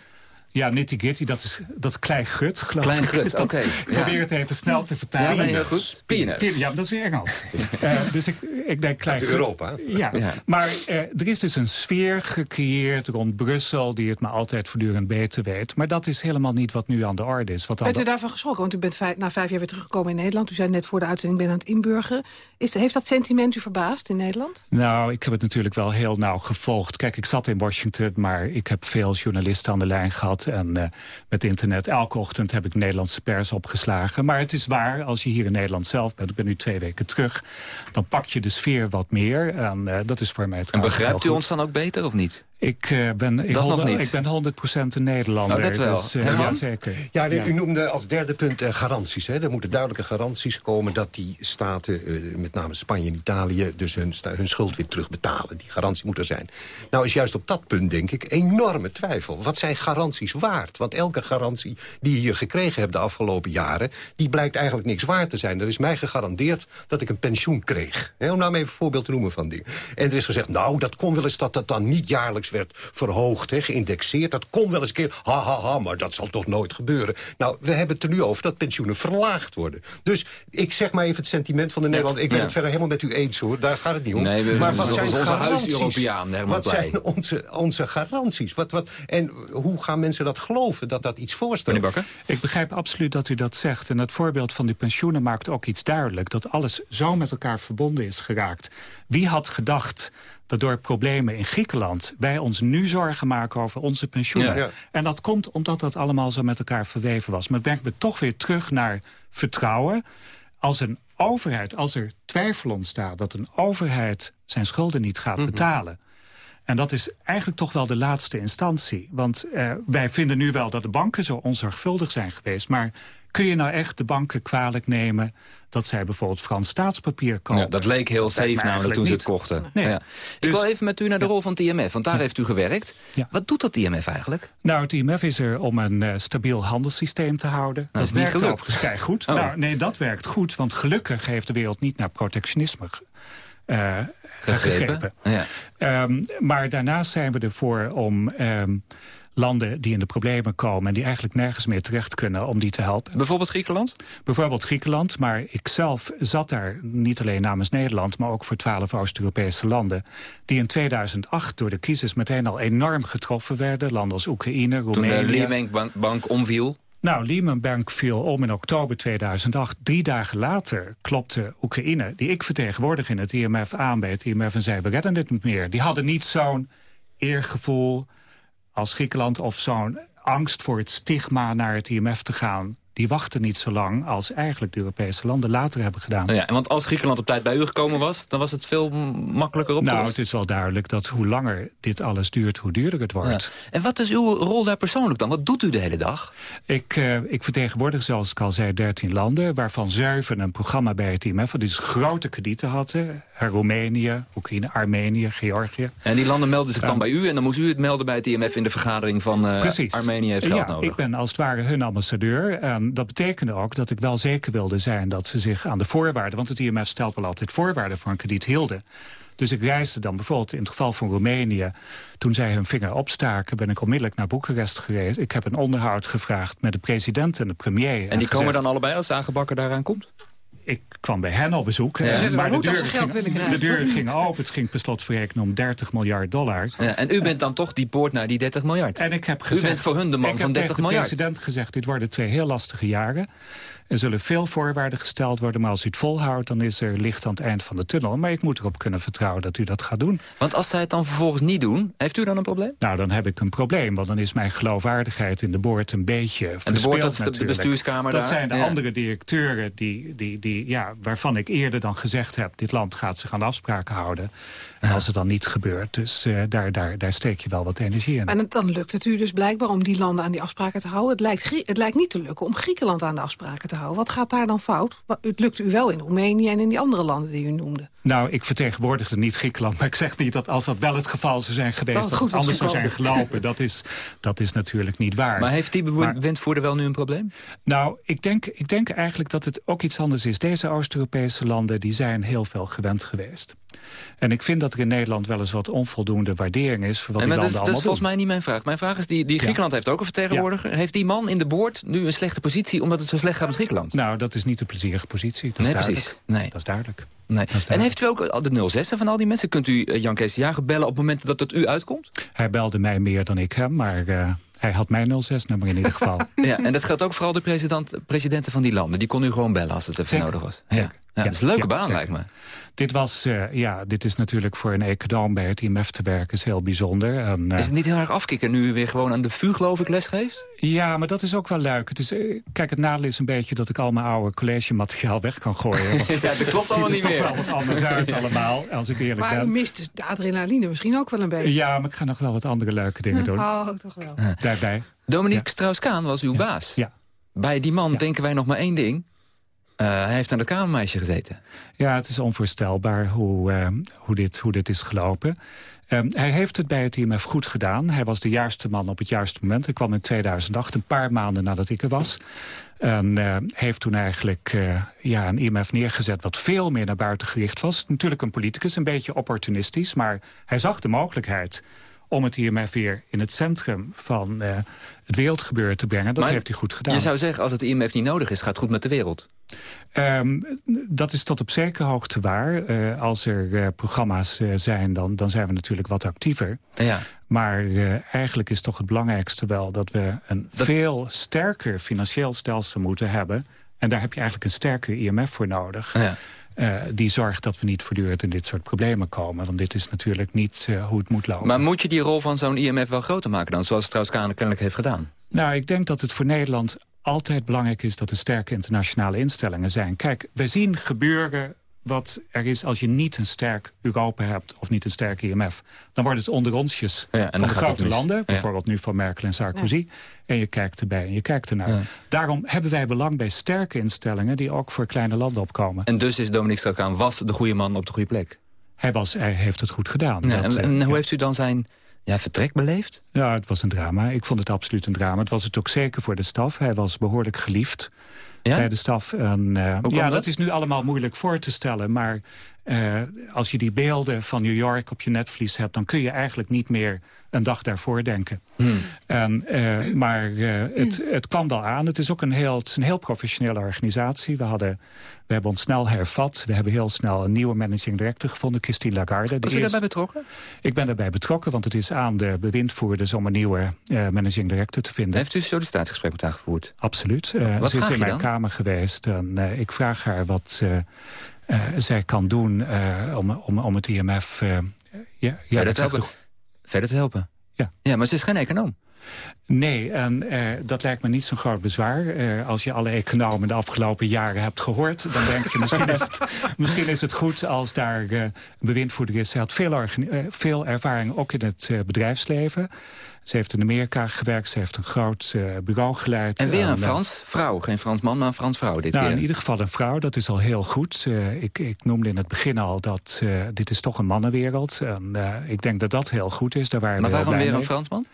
Ja, nitty-gritty, dat is, dat is klein gut, geloof Klein ik. gut, Is dat- oké, ja. probeer het even snel te vertalen. Ja, nee, heel goed. Peanuts. Ja, maar dat is weer Engels. Eh, dus ik, ik denk klein gut. Europa. Ja, Ja. maar eh, er is dus een sfeer gecreëerd rond Brussel... die het maar altijd voortdurend beter weet. Maar dat is helemaal niet wat nu aan de orde is. Wat Bent u daarvan geschrokken? Want u bent vijf, na vijf jaar weer teruggekomen in Nederland. U zei net voor de uitzending, ik ben aan het inburgeren. Is, heeft dat sentiment u verbaasd in Nederland? Nou, ik heb het natuurlijk wel heel nauw gevolgd. Kijk, ik zat in Washington, maar ik heb veel journalisten aan de lijn gehad. En eh, met internet, elke ochtend heb ik Nederlandse pers opgeslagen. Maar het is waar, als je hier in Nederland zelf bent... ik ben nu twee weken terug, dan pak je de sfeer wat meer. En eh, dat is voor mij En trouwens begrijpt u ons dan ook beter of niet? Ik, eh, ben, ik, Dat nog honderd- niet. ik ben 100% een Nederlander. Oh, dat wel. Dus, eh, ja, zeker. Ja, nee, Ja. u noemde als derde punt eh, garanties. Hè. Er moeten duidelijke garanties komen dat die staten, eh, met name Spanje en Italië... dus hun, hun schuld weer terugbetalen. Die garantie moet er zijn. Nou is juist op dat punt, denk ik, enorme twijfel. Wat zijn garanties waard? Want elke garantie die je hier gekregen hebt de afgelopen jaren... die blijkt eigenlijk niks waard te zijn. Er is mij gegarandeerd dat ik een pensioen kreeg. Hè, om nou even een voorbeeld te noemen van dingen. En er is gezegd, nou, dat kon wel eens dat dat dan niet jaarlijks werd verhoogd, hè, geïndexeerd. Dat kon wel eens een keer, ha, ha, ha, maar dat zal toch nooit gebeuren. Nou, we hebben het er nu over dat pensioenen verlaagd worden. Dus ik zeg maar even het sentiment van de Nederlander. Ik ben Ja. het verder helemaal met u eens, hoor. Daar gaat het niet om. Nee, we- maar wat zijn onze garanties? Wat zijn onze, onze garanties? Wat, wat, en hoe gaan mensen dat geloven, dat dat iets voorstelt? Meneer Bakker? Ik begrijp absoluut dat u dat zegt. En het voorbeeld van die pensioenen maakt ook iets duidelijk. Dat alles zo met elkaar verbonden is geraakt. Wie had gedacht dat door problemen in Griekenland... wij ons nu zorgen maken over onze pensioenen. Ja. En dat komt omdat dat allemaal zo met elkaar verweven was. Maar het brengt me toch weer terug naar vertrouwen. Als een overheid, als er twijfel ontstaat... dat een overheid zijn schulden niet gaat betalen... En dat is eigenlijk toch wel de laatste instantie. Want eh, wij vinden nu wel dat de banken zo onzorgvuldig zijn geweest. Maar kun je nou echt de banken kwalijk nemen... dat zij bijvoorbeeld Frans staatspapier kopen? Ja, dat leek heel Dat safe me namelijk toen ze het kochten. Nee. Ja. Ik wil even met u naar de rol van het IMF, want daar heeft u gewerkt. Wat doet dat IMF eigenlijk? Nou, het IMF is er om een eh, stabiel handelssysteem te houden. Dat is niet werkt gelukt. overigens kei goed. Oh. Nou, nee, dat werkt goed, want gelukkig heeft de wereld niet naar protectionisme eh, Gegrepen. gegrepen. Ja. Ehm, maar daarnaast zijn we ervoor om ehm, landen die in de problemen komen... en die eigenlijk nergens meer terecht kunnen, om die te helpen. Bijvoorbeeld Griekenland? Bijvoorbeeld Griekenland, maar ik zelf zat daar niet alleen namens Nederland... maar ook voor twaalf Oost-Europese landen... die in 2008 door de crisis meteen al enorm getroffen werden. Landen als Oekraïne, Toen de Roemenië... Lehman Bank, bank omviel? Nou, Lehman Bank viel om in oktober 2008. Drie dagen later klopte Oekraïne, die ik vertegenwoordig in het IMF, aan bij het IMF en zei, we redden dit niet meer. Die hadden niet zo'n eergevoel als Griekenland of zo'n angst voor het stigma naar het IMF te gaan. Die wachten niet zo lang als eigenlijk de Europese landen later hebben gedaan. Nou ja, en want als Griekenland op tijd bij u gekomen was... dan was het veel makkelijker op te Nou, het is wel duidelijk dat hoe langer dit alles duurt, hoe duurder het wordt. Ja. En wat is uw rol daar persoonlijk dan? Wat doet u de hele dag? Ik, eh, ik vertegenwoordig, zoals ik al zei, 13 landen... waarvan zeven een programma bij het IMF... wat dus grote kredieten hadden. Roemenië, Oekraïne, Armenië, Georgië. En die landen melden zich dan Ja. bij u... en dan moest u het melden bij het IMF in de vergadering van eh, Precies. Armenië heeft geld ja, nodig. ik ben als het ware hun ambassadeur. En dat betekende ook dat ik wel zeker wilde zijn... dat ze zich aan de voorwaarden... want het IMF stelt wel altijd voorwaarden voor een krediet hielden. Dus ik reisde dan bijvoorbeeld in het geval van Roemenië... toen zij hun vinger opstaken, ben ik onmiddellijk naar Boekarest geweest. Ik heb een onderhoud gevraagd met de president en de premier. en die komen dan allebei als Aangebakken daaraan komt? Ik kwam bij hen op bezoek. Ja. eh, maar de gingen, willen de toch? gingen open. Het ging per slot voor rekening om 30 miljard dollar. Ja, en u bent dan toch die poort naar die 30 miljard? En ik heb u gezegd, bent voor hun de man ik van heb 30 tegen de miljard. president gezegd, dit worden twee heel lastige jaren. Er zullen veel voorwaarden gesteld worden, maar als u het volhoudt... dan is er licht aan het eind van de tunnel. Maar ik moet erop kunnen vertrouwen dat u dat gaat doen. Want als zij het dan vervolgens niet doen, heeft u dan een probleem? Nou, dan heb ik een probleem, want dan is mijn geloofwaardigheid in de boord een beetje En de boord, dat is de natuurlijk. bestuurskamer Dat daar? zijn de Ja. andere directeuren die, die, die, ja, waarvan ik eerder dan gezegd heb... dit land gaat zich aan de afspraken houden. En als het dan niet gebeurt, dus eh, daar, daar, daar steek je wel wat energie in. Maar dan- lukt het u dus blijkbaar om die landen aan die afspraken te houden. Het lijkt, Grie- het lijkt niet te lukken om Griekenland aan de afspraken te houden. Wat gaat daar dan fout? Het lukt u wel in Roemenië en in die andere landen die u noemde. Nou, ik vertegenwoordigde niet Griekenland, maar ik zeg niet dat als dat wel het geval zou zijn geweest... Dat het dat, anders zou zijn gelopen. Dat is, dat is natuurlijk niet waar. Maar heeft die bewindvoerder wel nu een probleem? Nou, ik denk, ik denk eigenlijk dat het ook iets anders is. Deze Oost-Europese landen die zijn heel veel gewend geweest. En ik vind dat er in Nederland wel eens wat onvoldoende waardering is... voor wat Nee, die maar dat, landen is- dat is volgens mij niet mijn vraag. Mijn vraag is, die, die Griekenland heeft ook een vertegenwoordiger. Heeft die man in de boord nu een slechte positie... omdat het zo slecht gaat met Griekenland? Nou, dat is niet een plezierige positie. Dat is Nee, duidelijk. precies. Nee. Dat is duidelijk. Nee. is En heeft u ook de 06 van al die mensen? Kunt u eh, Jan Kees de Jager bellen op momenten dat het u uitkomt? Hij belde mij meer dan ik hem, maar eh, hij had mijn 06-nummer in ieder geval. Ja, en dat geldt ook vooral de president, presidenten van die landen. Die kon u gewoon bellen als het even Zeker. nodig was. Ja. Ja, dat is een leuke Ja, baan, zeker. lijkt me. Dit, was, eh, ja, dit is natuurlijk voor een econoom bij het IMF te werken is heel bijzonder. En, eh, Is het niet heel erg afkicken nu u weer gewoon aan de VU, geloof ik, les geeft? Ja, maar dat is ook wel leuk. Het is, eh, kijk, het nadeel is een beetje dat ik al mijn oude collegemateriaal weg kan gooien. Want Ja, dat klopt het allemaal ziet niet er meer. toch wel wat anders uit allemaal, als ik eerlijk Maar u ben. mist dus de adrenaline misschien ook wel een beetje. Ja, maar ik ga nog wel wat andere leuke dingen doen. Oh, toch wel. Daarbij. Dominique Strauss-Kaan was uw baas. Ja. Bij die man denken wij nog maar één ding. Eh, hij heeft aan het kamermeisje gezeten. Ja, het is onvoorstelbaar hoe, eh, hoe, dit, hoe dit is gelopen. Ehm, hij heeft het bij het IMF goed gedaan. Hij was de juiste man op het juiste moment. Hij kwam in 2008, een paar maanden nadat ik er was. En eh, heeft toen eigenlijk ja, een IMF neergezet wat veel meer naar buiten gericht was. Natuurlijk een politicus, een beetje opportunistisch. Maar hij zag de mogelijkheid om het IMF weer in het centrum van het wereldgebeuren te brengen. Dat Maar heeft hij goed gedaan. Je zou zeggen, als het IMF niet nodig is, gaat het goed met de wereld. Ehm, dat is tot op zekere hoogte waar. Eh, als er eh, programma's eh, zijn, dan, dan zijn we natuurlijk wat actiever. Ja. Maar eigenlijk is toch het belangrijkste wel... dat we een veel sterker financieel stelsel moeten hebben. En daar heb je eigenlijk een sterker IMF voor nodig. Ja. die zorgt dat we niet voortdurend in dit soort problemen komen. Want dit is natuurlijk niet hoe het moet lopen. Maar moet je die rol van zo'n IMF wel groter maken dan? Zoals Strauss-Kaan kennelijk heeft gedaan? Nou, ik denk dat het voor Nederland altijd belangrijk is... dat er sterke internationale instellingen zijn. Kijk, we zien gebeuren wat er is als je niet een sterk Europa hebt... of niet een sterk IMF. Dan wordt het onder onsjes van de grote landen. Bijvoorbeeld nu van Merkel en Sarkozy. En je kijkt erbij en je kijkt ernaar. Daarom hebben wij belang bij sterke instellingen... die ook voor kleine landen opkomen. En dus is Dominique Strauss was de goede man op de goede plek? Hij, was, hij heeft het goed gedaan. en, en hoe heeft u dan zijn ja, vertrek beleefd? Ja, het was een drama. Ik vond het absoluut een drama. Het was het ook zeker voor de staf. Hij was behoorlijk geliefd ja? bij de staf. En, uh, ja, dat? dat is nu allemaal moeilijk voor te stellen. Maar uh, als je die beelden van New York op je netvlies hebt... dan kun je eigenlijk niet meer een dag daarvoor denken. Hmm. En, uh, maar uh, het, het kan wel aan. Het is ook een heel, het is een heel professionele organisatie. We, hadden, we hebben ons snel hervat. We hebben heel snel een nieuwe managing director gevonden, Christine Lagarde. Was u daarbij betrokken? Ik ben daarbij betrokken, want het is aan de bewindvoerders... om een nieuwe uh, managing director te vinden. Heeft u een sollicitatiegesprek met haar gevoerd? Absoluut. Wat ze is in mijn dan? kamer geweest en ik vraag haar wat... Uh, zij kan doen uh, om, om, om het IMF... Ja, ja, verder, te helpen. verder te helpen. Ja. ja, maar ze is geen econoom. Nee, en dat lijkt me niet zo'n groot bezwaar. als je alle economen de afgelopen jaren hebt gehoord... dan denk je, misschien is het, misschien is het goed als daar een bewindvoerder is. Ze had veel, veel ervaring, ook in het bedrijfsleven. Ze heeft in Amerika gewerkt, ze heeft een groot uh, bureau geleid. En weer een Frans vrouw, geen Frans man, maar een Frans vrouw dit nou, keer. in ieder geval een vrouw, dat is al heel goed. Uh, ik, ik, noemde in het begin al dat uh, dit is toch een mannenwereld. En ik denk dat dat heel goed is. Daar waren maar we waarom weer mee. een Fransman?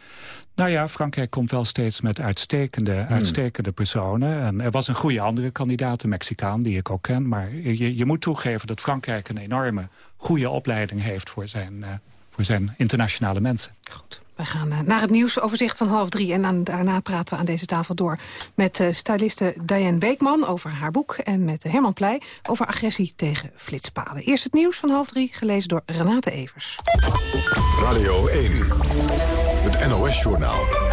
Nou ja, Frankrijk komt wel steeds met uitstekende, hmm. uitstekende personen. En er was een goede andere kandidaat, een Mexicaan, die ik ook ken. Maar je, je moet toegeven dat Frankrijk een enorme goede opleiding heeft... voor zijn, voor zijn internationale mensen. Goed. Wij gaan eh, naar het nieuwsoverzicht van half drie. En daarna praten we aan deze tafel door met uh, styliste Diane Beekman over haar boek. En met Herman Pleij over agressie tegen flitspalen. Eerst het nieuws van half drie, gelezen door Renate Evers. Radio 1, het NOS-journaal.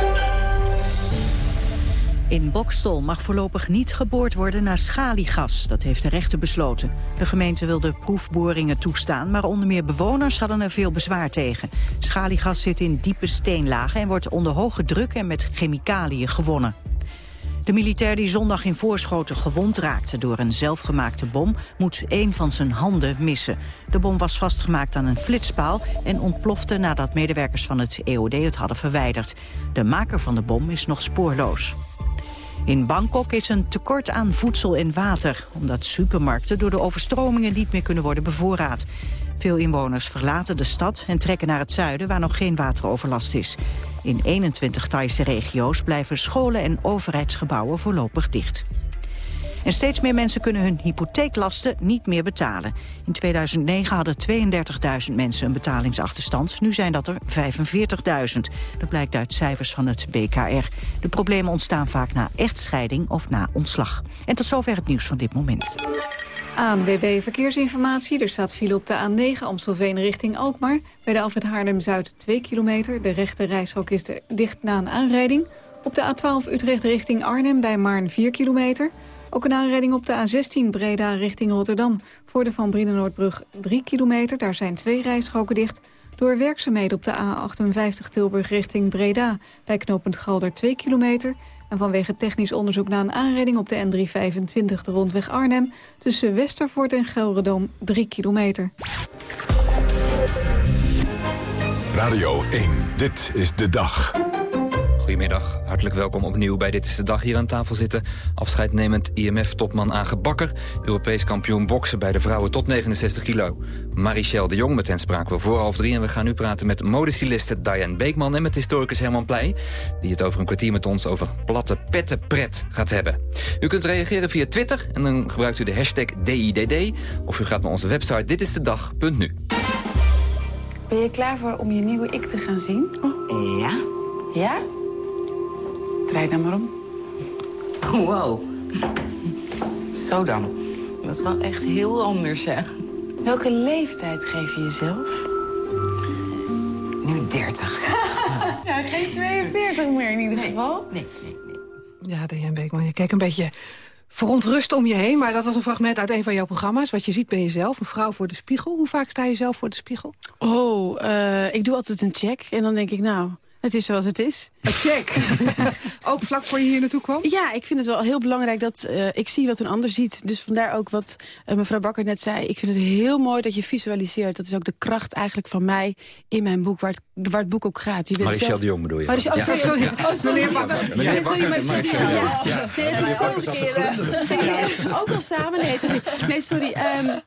In Bokstol mag voorlopig niet geboord worden naar schaliegas. Dat heeft de rechter besloten. De gemeente wilde proefboringen toestaan... maar onder meer bewoners hadden er veel bezwaar tegen. Schaliegas zit in diepe steenlagen... en wordt onder hoge druk en met chemicaliën gewonnen. De militair die zondag in Voorschoten gewond raakte door een zelfgemaakte bom... moet één van zijn handen missen. De bom was vastgemaakt aan een flitspaal... en ontplofte nadat medewerkers van het EOD het hadden verwijderd. De maker van de bom is nog spoorloos. In Bangkok is een tekort aan voedsel en water... omdat supermarkten door de overstromingen niet meer kunnen worden bevoorraad. Veel inwoners verlaten de stad en trekken naar het zuiden... waar nog geen wateroverlast is. In 21 Thaise regio's blijven scholen en overheidsgebouwen voorlopig dicht. En steeds meer mensen kunnen hun hypotheeklasten niet meer betalen. In 2009 hadden 32.000 mensen een betalingsachterstand. Nu zijn dat er 45.000. Dat blijkt uit cijfers van het BKR. De problemen ontstaan vaak na echtscheiding of na ontslag. En tot zover het nieuws van dit moment. ANWB Verkeersinformatie. Er staat file op de A9 Amstelveen richting Alkmaar. Bij de Alfred Haarlem-Zuid 2 kilometer. De rechte reishok is dicht na een aanrijding. Op de A12 Utrecht richting Arnhem bij Maarn 4 kilometer. Ook een aanrijding op de A16 Breda richting Rotterdam. Voor de Van Brienenoordbrug 3 kilometer, daar zijn twee rijstroken dicht. Door werkzaamheden op de A58 Tilburg richting Breda. Bij knooppunt Galder 2 kilometer. En vanwege technisch onderzoek na een aanrijding op de N325 de rondweg Arnhem... tussen Westervoort en Gelredoom 3 kilometer. Radio 1, dit is de dag. Goedemiddag, hartelijk welkom opnieuw bij Dit is de Dag hier aan tafel zitten. Afscheidnemend IMF-topman Age Bakker. Europees kampioen boksen bij de vrouwen tot 69 kilo. Marichelle de Jong, met hen spraken we voor half drie. En we gaan nu praten met modestiliste Diane Beekman... en met historicus Herman Pleij... die het over een kwartier met ons over platte pettenpret gaat hebben. U kunt reageren via Twitter en dan gebruikt u de hashtag DIDD... of u gaat naar onze website ditistedag.nu. Ben je klaar voor om je nieuwe ik te gaan zien? Ja. Ja? Draai dan maar om. Wow. Zo dan. Dat is wel echt heel anders, hè? Welke leeftijd geef je jezelf? Nu 30. ja, geen 42 meer in ieder geval. Nee, nee, nee. Ja, Diane Beekman, je keek een beetje verontrust om je heen. Maar dat was een fragment uit een van jouw programma's. Wat je ziet ben jezelf, een vrouw voor de spiegel. Hoe vaak sta je zelf voor de spiegel? Oh, uh, ik doe altijd een check. En dan denk ik, nou, het is zoals het is. Check. ook vlak voor je hier naartoe kwam? Ja, ik vind het wel heel belangrijk dat uh, ik zie wat een ander ziet. Dus vandaar ook wat uh, mevrouw Bakker net zei. Ik vind het heel mooi dat je visualiseert. Dat is ook de kracht eigenlijk van mij in mijn boek, waar het, waar het boek ook gaat. Je Marichel zelf... de Jong bedoel je? Marichel, oh, sorry. Ja. Oh, sorry. Meneer Bakker. Meneer Bakker. Sorry, Marichel. Ja. Ja. Nee, het is zo'n verkeerde. Ook al samen. Nee, nee sorry. Um,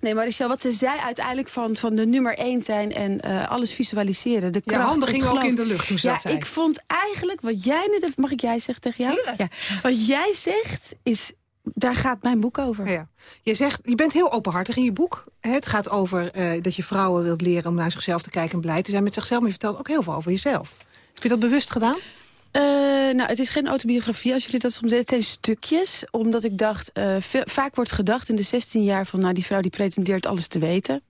Nee, Marichel, wat ze zei uiteindelijk van, van de nummer één zijn... en uh, alles visualiseren. De kracht, ja, handen gingen ook in de lucht toen ze ja, dat zei. ik vond eigenlijk wat jij net... Mag ik jij zeggen tegen jou? Tuurlijk. Ja. Wat jij zegt, is daar gaat mijn boek over. Ja. Je, zegt, je bent heel openhartig in je boek. Het gaat over uh, dat je vrouwen wilt leren om naar zichzelf te kijken... en blij te zijn met zichzelf. Maar je vertelt ook heel veel over jezelf. Heb je dat bewust gedaan? Uh, nou, het is geen autobiografie als jullie dat soms Het zijn stukjes, omdat ik dacht... Veel, vaak wordt gedacht in de 16 jaar van... nou, die vrouw die pretendeert alles te weten.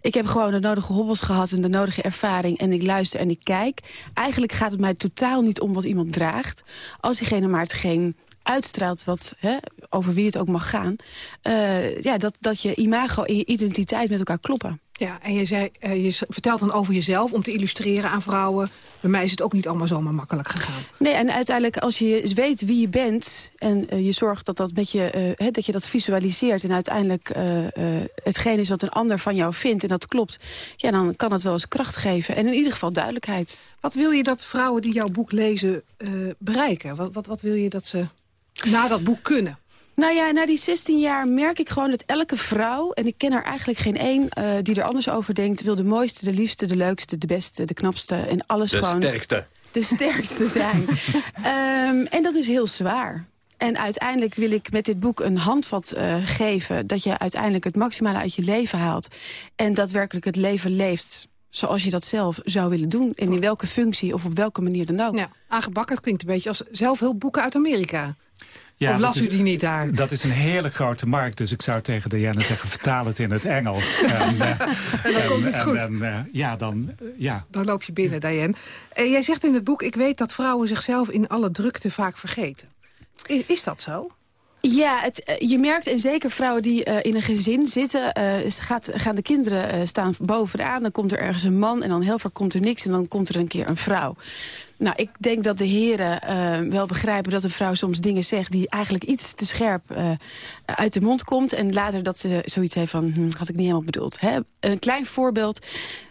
Ik heb gewoon de nodige hobbels gehad en de nodige ervaring... en ik luister en ik kijk. Eigenlijk gaat het mij totaal niet om wat iemand draagt. Als diegene maar hetgeen uitstraalt wat, hè, over wie het ook mag gaan... Uh, ja, dat, dat je imago en je identiteit met elkaar kloppen. Ja, en je, zei, je vertelt dan over jezelf om te illustreren aan vrouwen. Bij mij is het ook niet allemaal zomaar makkelijk gegaan. Nee, en uiteindelijk als je weet wie je bent... en uh, je zorgt dat, dat, met je, uh, dat je dat visualiseert... en uiteindelijk hetgeen is wat een ander van jou vindt en dat klopt... ja, dan kan het wel eens kracht geven. En in ieder geval duidelijkheid. Wat wil je dat vrouwen die jouw boek lezen bereiken? Wat, wat, wat wil je dat ze na dat boek kunnen? Nou ja, na die 16 jaar merk ik gewoon dat elke vrouw... en ik ken er eigenlijk geen één uh, die er anders over denkt... wil de mooiste, de liefste, de leukste, de beste, de knapste en alles de gewoon... De sterkste. De sterkste zijn. um, en dat is heel zwaar. En uiteindelijk wil ik met dit boek een handvat uh, geven... dat je uiteindelijk het maximale uit je leven haalt. En daadwerkelijk het leven leeft zoals je dat zelf zou willen doen. En in welke functie of op welke manier dan ook. Ja, aangebakken klinkt een beetje als zelfhulpboeken uit Amerika. Ja, of las u die niet daar? Dat is een hele grote markt, dus ik zou tegen Diana zeggen... vertaal het in het Engels. en, uh, en dan en, komt het goed. En, uh, ja, dan, uh, ja. dan loop je binnen, Diane. jij zegt in het boek... ik weet dat vrouwen zichzelf in alle drukte vaak vergeten. Is, is dat zo? Ja, het, je merkt, en zeker vrouwen die uh, in een gezin zitten... Uh, gaat, gaan de kinderen uh, staan bovenaan, dan komt er ergens een man... en dan heel vaak komt er niks en dan komt er een keer een vrouw. Nou, ik denk dat de heren uh, wel begrijpen dat een vrouw soms dingen zegt... die eigenlijk iets te scherp uh, uit de mond komt. En later dat ze zoiets heeft van, hm, had ik niet helemaal bedoeld. Hè? Een klein voorbeeld.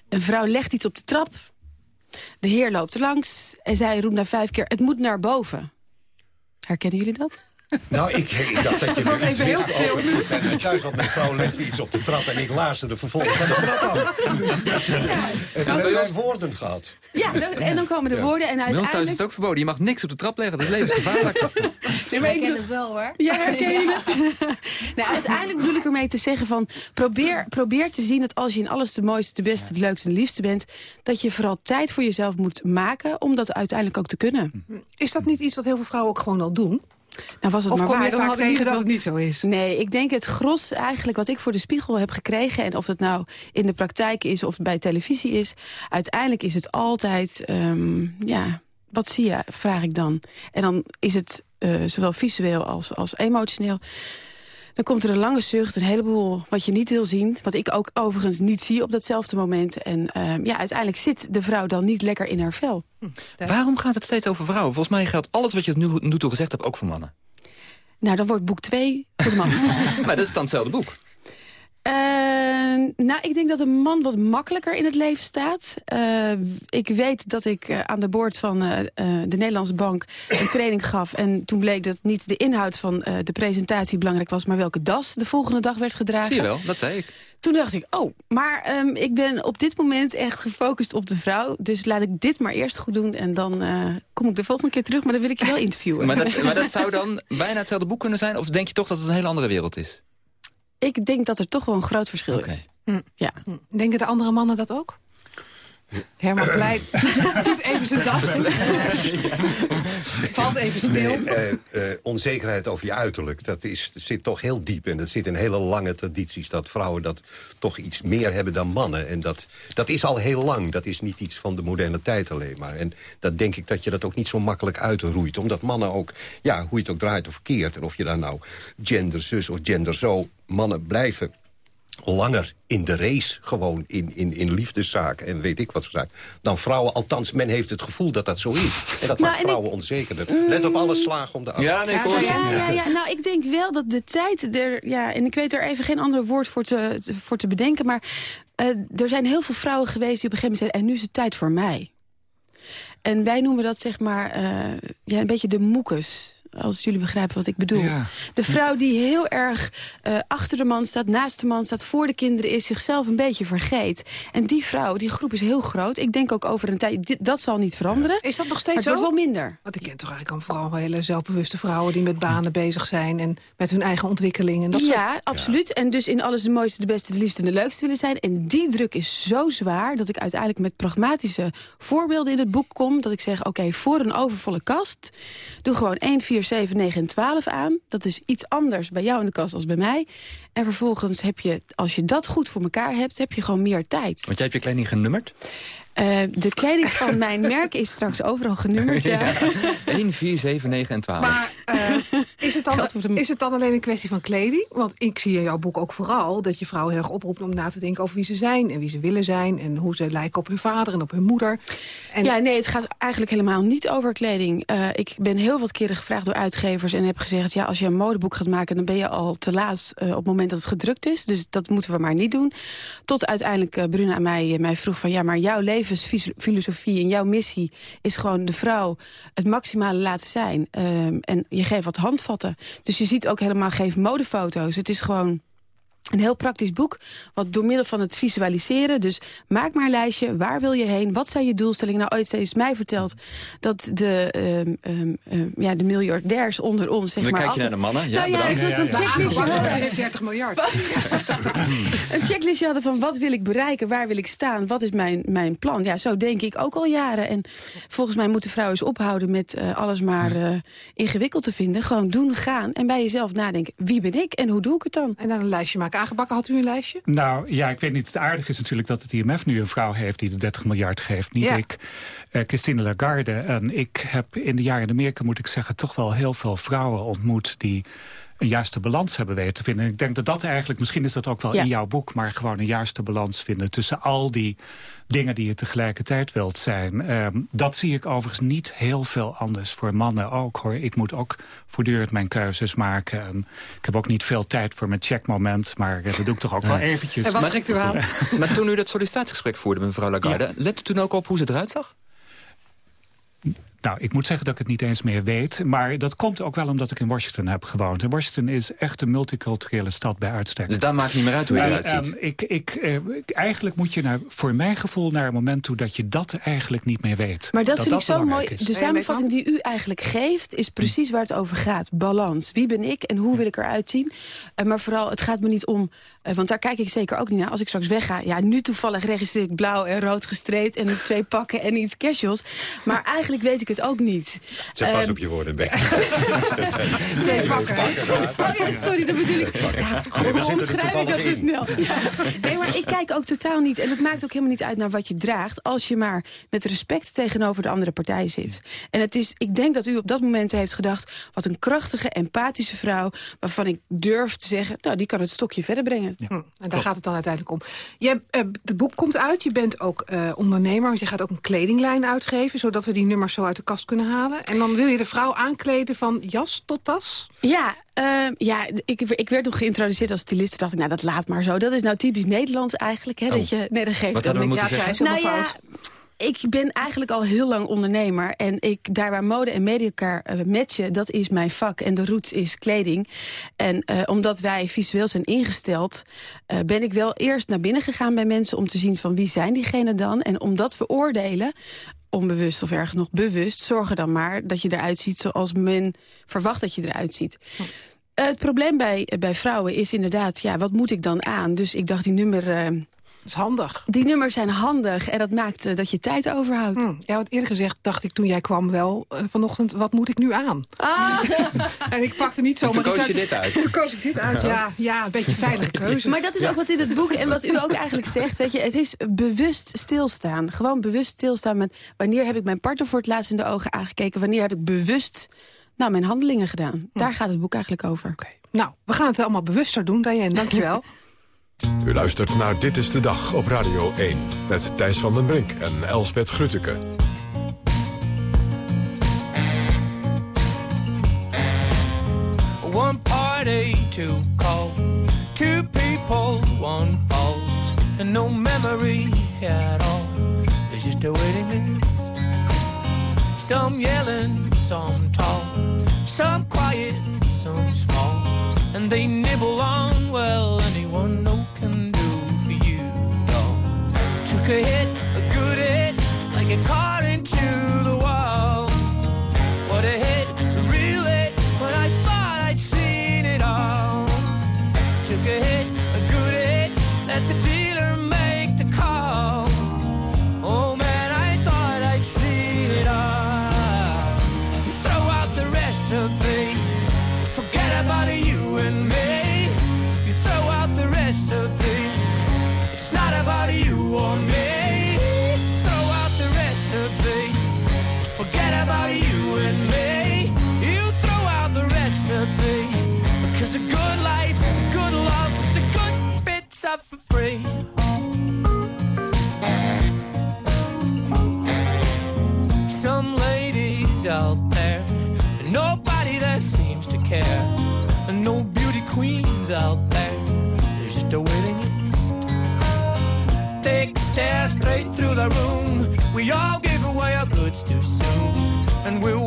Een vrouw legt iets op de trap. De heer loopt er langs en zij roept na vijf keer... het moet naar boven. Herkennen jullie dat? Nou, ik, ik dacht dat je weer iets heel wist stil. over ik ben thuis, want mijn vrouw legde iets op de trap... en ik luisterde vervolgens van de trap af. Ja. En hebben woorden gehad. Ja, en dan komen de woorden en uiteindelijk... Bij ons thuis is het ook verboden. Je mag niks op de trap leggen, dat is levensgevaarlijk. nee, maar ik herken het wel, hoor. Ja, herken je het? nou, uiteindelijk bedoel ik ermee te zeggen van... Probeer, probeer te zien dat als je in alles de mooiste, de beste, de leukste en de liefste bent... dat je vooral tijd voor jezelf moet maken om dat uiteindelijk ook te kunnen. Is dat niet iets wat heel veel vrouwen ook gewoon al doen? Nou was het of maar kom waar. je er Vaak tegen dat het niet zo is? Nee, ik denk het gros eigenlijk wat ik voor de spiegel heb gekregen... en of het nou in de praktijk is of bij televisie is... uiteindelijk is het altijd, um, ja, wat zie je, vraag ik dan. En dan is het uh, zowel visueel als, als emotioneel... Dan komt er een lange zucht, een heleboel wat je niet wil zien. Wat ik ook overigens niet zie op datzelfde moment. En uh, ja, uiteindelijk zit de vrouw dan niet lekker in haar vel. Hm. Waarom gaat het steeds over vrouwen? Volgens mij geldt alles wat je nu, nu toe gezegd hebt ook voor mannen. Nou, dan wordt boek 2 voor de man. maar dat is dan hetzelfde boek. Uh, nou, ik denk dat een man wat makkelijker in het leven staat. Uh, ik weet dat ik uh, aan de boord van de Nederlandse Bank een training gaf. En toen bleek dat niet de inhoud van de presentatie belangrijk was... maar welke das de volgende dag werd gedragen. Zie je wel, dat zei ik. Toen dacht ik, oh, maar um, ik ben op dit moment echt gefocust op de vrouw. Dus laat ik dit maar eerst goed doen en dan kom ik de volgende keer terug. Maar dan wil ik je wel interviewen. maar, dat, maar dat zou dan bijna hetzelfde boek kunnen zijn? Of denk je toch dat het een hele andere wereld is? Ik denk dat er toch wel een groot verschil okay. is. Hm. Ja. Denken de andere mannen dat ook? Herman Pleij doet even zijn das. Valt even stil. Nee, uh, uh, onzekerheid over je uiterlijk, dat, is, dat zit toch heel diep. En dat zit in hele lange tradities. Dat vrouwen dat toch iets meer hebben dan mannen. En dat, dat is al heel lang. Dat is niet iets van de moderne tijd alleen maar. En dat denk ik dat je dat ook niet zo makkelijk uitroeit. Omdat mannen ook, ja, hoe je het ook draait of keert... en of je daar nou gender zus of gender zo... mannen blijven langer in de race, gewoon in, in, in liefdeszaken en weet ik wat voor zaken, dan vrouwen. Althans, men heeft het gevoel dat dat zo is. En dat nou, maakt vrouwen onzekerder. Let op alle slagen om de. Ja, nee, ja, ja, ja, nou, ik denk wel dat de tijd er, ja, en ik weet er even geen ander woord voor te, voor te bedenken, maar uh, er zijn heel veel vrouwen geweest die op een gegeven moment zeiden, en nu is het tijd voor mij. En wij noemen dat zeg maar uh, ja, een beetje de moekes als jullie begrijpen wat ik bedoel. De vrouw die heel erg uh, achter de man staat, naast de man staat, voor de kinderen is, zichzelf een beetje vergeet. En die vrouw, die groep is heel groot. Ik denk ook over een tijd, dat zal niet veranderen. Is dat nog steeds zo? het wordt wel minder. Want ik ken toch eigenlijk vooral hele zelfbewuste vrouwen die met banen bezig zijn en met hun eigen ontwikkeling. En dat ja, absoluut. En dus in alles de mooiste, de beste, de liefste en de leukste willen zijn. En die druk is zo zwaar dat ik uiteindelijk met pragmatische voorbeelden in het boek kom. Dat ik zeg, oké, voor een overvolle kast, doe gewoon 1, 4, 7, 9 en 12 aan. Dat is iets anders bij jou in de kast als bij mij. En vervolgens heb je, als je dat goed voor elkaar hebt, heb je gewoon meer tijd. Want jij hebt je kleding genummerd? Uh, de kleding van mijn merk is straks overal genummerd, ja. ja. 1, 4, 7, 9 en 12. Maar uh, is, het dan, is het dan alleen een kwestie van kleding? Want ik zie in jouw boek ook vooral dat je vrouwen heel erg oproept... om na te denken over wie ze zijn en wie ze willen zijn... en hoe ze lijken op hun vader en op hun moeder. En... Ja, nee, het gaat eigenlijk helemaal niet over kleding. Uh, ik ben heel wat keren gevraagd door uitgevers en heb gezegd... ja, als je een modeboek gaat maken, dan ben je al te laat op het moment dat het gedrukt is. Dus dat moeten we maar niet doen. Tot uiteindelijk Bruna aan mij, mij vroeg van... ja, maar jouw leven levensfilosofie en jouw missie is gewoon de vrouw het maximale laten zijn. Um, en je geeft wat handvatten. Dus je ziet ook helemaal geen modefoto's. Het is gewoon een heel praktisch boek, wat door middel van het visualiseren... dus maak maar een lijstje, waar wil je heen, wat zijn je doelstellingen? Nou, ooit is mij verteld dat de, um, um, ja, de miljardairs onder ons... Zeg Dan maar, kijk je altijd, naar de mannen, ja, nou, ja, bedankt. ja, ja, ja. checklistje hadden. heeft 30 miljard. een checklistje hadden van wat wil ik bereiken, waar wil ik staan... wat is mijn, mijn plan? Ja, zo denk ik ook al jaren. En volgens mij moeten vrouwen eens ophouden met uh, alles maar uh, ingewikkeld te vinden. Gewoon doen, gaan en bij jezelf nadenken. Wie ben ik en hoe doe ik het dan? En dan een lijstje maken aangebakken. Had u een lijstje? Nou, ja, ik weet niet. Het aardige is natuurlijk dat het IMF nu een vrouw heeft... die de 30 miljard geeft, niet Ja. ik. Eh, Christine Lagarde. En ik heb in de jaren in Amerika, moet ik zeggen... toch wel heel veel vrouwen ontmoet die een juiste balans hebben weten te vinden. En ik denk dat dat eigenlijk, misschien is dat ook wel Ja. in jouw boek... maar gewoon een juiste balans vinden tussen al die dingen die je tegelijkertijd wilt zijn. Ehm, dat zie ik overigens niet heel veel anders voor mannen ook. hoor. Ik moet ook voortdurend mijn keuzes maken. En ik heb ook niet veel tijd voor mijn checkmoment... maar eh, dat doe ik toch ook wel eventjes. En wat Maar- trekt u aan? Maar toen u dat sollicitatiegesprek voerde met mevrouw Lagarde... lette u toen ook op hoe ze eruit zag? Nou, ik moet zeggen dat ik het niet eens meer weet. Maar dat komt ook wel omdat ik in Washington heb gewoond. En Washington is echt een multiculturele stad bij uitstek. Dus daar maakt niet meer uit hoe je En, eruit ziet. en ik, ik, eh, eigenlijk moet je naar, voor mijn gevoel naar een moment toe... dat je dat eigenlijk niet meer weet. Maar dat, dat vind ik zo mooi. is. De samenvatting die u eigenlijk geeft is precies waar het over gaat. Balans. Wie ben ik en hoe wil ik eruit zien? Eh, maar vooral, het gaat me niet om... eh, want daar kijk ik zeker ook niet naar. Als ik straks wegga, ja, nu toevallig registreer ik blauw en rood gestreept... en twee pakken en iets casuals. Maar eigenlijk weet ik het ook niet. Zeg pas Ehm, op je woorden, Beck. Twee pakken. Oh ja, sorry, dat bedoel ik. Ja, hoe omschrijf ik dat zo snel? Ja. Nee, maar ik kijk ook totaal niet. En het maakt ook helemaal niet uit naar wat je draagt... als je maar met respect tegenover de andere partij zit. En het is, ik denk dat u op dat moment heeft gedacht... wat een krachtige, empathische vrouw... waarvan ik durf te zeggen, nou, die kan het stokje verder brengen. Hm, en daar gaat het dan uiteindelijk om. Je, eh, het boek komt uit, je bent ook eh, ondernemer... want je gaat ook een kledinglijn uitgeven... zodat we die nummers zo uit de kast kunnen halen. En dan wil je de vrouw aankleden van jas tot tas? Ja, ehm, ja ik, ik werd nog geïntroduceerd als stylist. Toen dacht ik, nou, dat laat maar zo. Dat is nou typisch Nederlands eigenlijk. Hè, dat je, nee, dat geeft Wat dan hadden we moeten Ja, zeggen? zij is Nou helemaal ja, fout. Ik ben eigenlijk al heel lang ondernemer. En ik, daar waar mode en media elkaar eh, matchen, dat is mijn vak. En de route is kleding. En eh, omdat wij visueel zijn ingesteld... eh, ben ik wel eerst naar binnen gegaan bij mensen... om te zien van wie zijn diegenen dan. En omdat we oordelen, onbewust of erg nog bewust... zorgen dan maar dat je eruit ziet zoals men verwacht dat je eruit ziet. Het probleem bij, bij vrouwen is inderdaad, ja, wat moet ik dan aan? Dus ik dacht, die nummer... eh, is handig. Die nummers zijn handig en dat maakt uh, dat je tijd overhoudt. Hmm. Ja, wat eerder gezegd dacht ik toen jij kwam wel uh, vanochtend... wat moet ik nu aan? Ah. en ik pakte niet zomaar toen koos iets je dit uit. Toen koos ik dit uit, ja. Ja, een beetje veilige keuze. Maar dat is ja. ook wat in het boek en wat u ook eigenlijk zegt. Weet je, het is bewust stilstaan. Gewoon bewust stilstaan met... wanneer heb ik mijn partner voor het laatst in de ogen aangekeken? Wanneer heb ik bewust nou, mijn handelingen gedaan? Daar gaat het boek eigenlijk over. Okay. Nou, we gaan het allemaal bewuster doen, Diane. Dankjewel. U luistert naar Dit is de Dag op Radio 1. Met Thijs van den Brink en Elsbeth Grutteke. One party to call. Two people, one pulse. And no memory at all. There's just a waiting list. Some yelling, some tall. Some quiet, some small. And they nibble on, well, anyone know Took a hit, a good hit, like a car Some ladies out there, nobody that seems to care. And no beauty queens out there, there's just a waiting list. Take a stare straight through the room. We all give away our goods too soon. And we're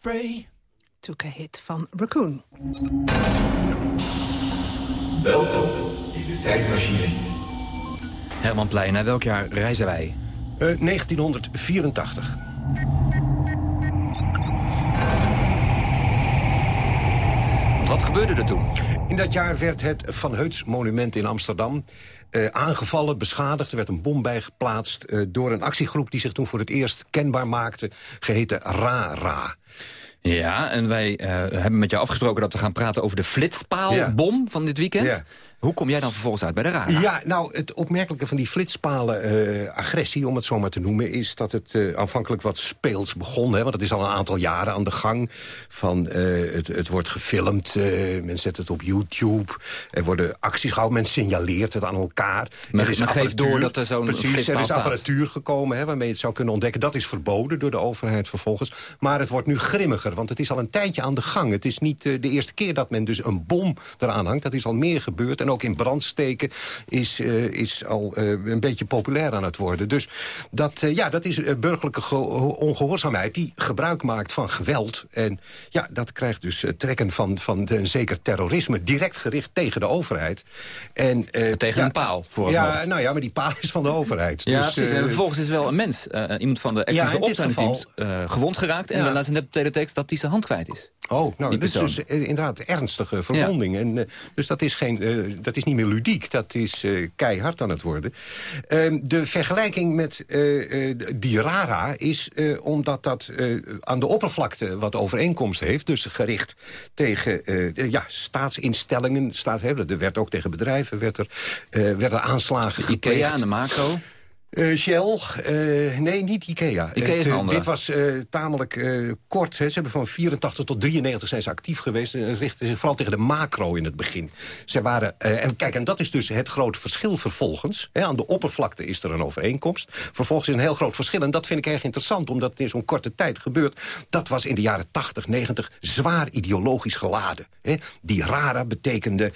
free. Took a hit van Raccoon. Welkom in de tijdmachine. Herman Plein, naar welk jaar reizen wij? Uh, 1984. Wat gebeurde er toen? In dat jaar werd het Van Heuts monument in Amsterdam uh, aangevallen, beschadigd. Er werd een bom bij geplaatst uh, door een actiegroep... die zich toen voor het eerst kenbaar maakte, geheten RA-RA. Ja, en wij uh, hebben met jou afgesproken dat we gaan praten over de flitspaalbom ja. van dit weekend. Ja. Hoe kom jij dan vervolgens uit bij de RARA? Ja, nou, het opmerkelijke van die flitspalen uh, agressie, om het zo maar te noemen... is dat het uh, aanvankelijk wat speels begon. Hè, want het is al een aantal jaren aan de gang. Van, uh, het, het wordt gefilmd, men zet het op YouTube. Er worden acties gehouden, men signaleert het aan elkaar. Men, er is men geeft door dat er zo'n Precies, er is apparatuur gekomen hè, waarmee je het zou kunnen ontdekken. Dat is verboden door de overheid vervolgens. Maar het wordt nu grimmiger, want het is al een tijdje aan de gang. Het is niet de eerste keer dat men dus een bom eraan hangt. Dat is al meer gebeurd. En En ook in brand steken is, uh, is al uh, een beetje populair aan het worden. Dus dat, uh, ja, dat is burgerlijke ongehoorzaamheid die gebruik maakt van geweld. En ja, dat krijgt dus trekken van, van een zeker terrorisme... direct gericht tegen de overheid. En, tegen ja, een paal, Ja, nou ja, maar die paal is van de overheid. Ja, dus, precies. En vervolgens is wel een mens, iemand van de actieve ja, gewond geraakt. En Ja. we lazen net op de teletext dat hij zijn hand kwijt is. Oh, nou, dat is dus eh, inderdaad ernstige verwonding. En, eh, dus dat is, geen, eh, dat is niet meer ludiek, dat is eh, keihard aan het worden. Ehm, de vergelijking met eh, eh, die RARA is omdat dat aan de oppervlakte wat overeenkomst heeft. Dus gericht tegen ja, staatsinstellingen. Staat, hè, er werd ook tegen bedrijven werd er, werden aanslagen gepleegd. Ikea en de macro. Eh, Shell, eh, nee, niet Ikea. Is eh, dit was tamelijk kort. Hè. Ze hebben van 84 tot 93 zijn ze actief geweest. En richten zich vooral tegen de macro in het begin. Ze waren, en kijk, en dat is dus het grote verschil vervolgens. Hè. Aan de oppervlakte is er een overeenkomst. Vervolgens is een heel groot verschil. En dat vind ik erg interessant, omdat het in zo'n korte tijd gebeurt. Dat was in de jaren 80, 90 zwaar ideologisch geladen. Hè. Die rara betekende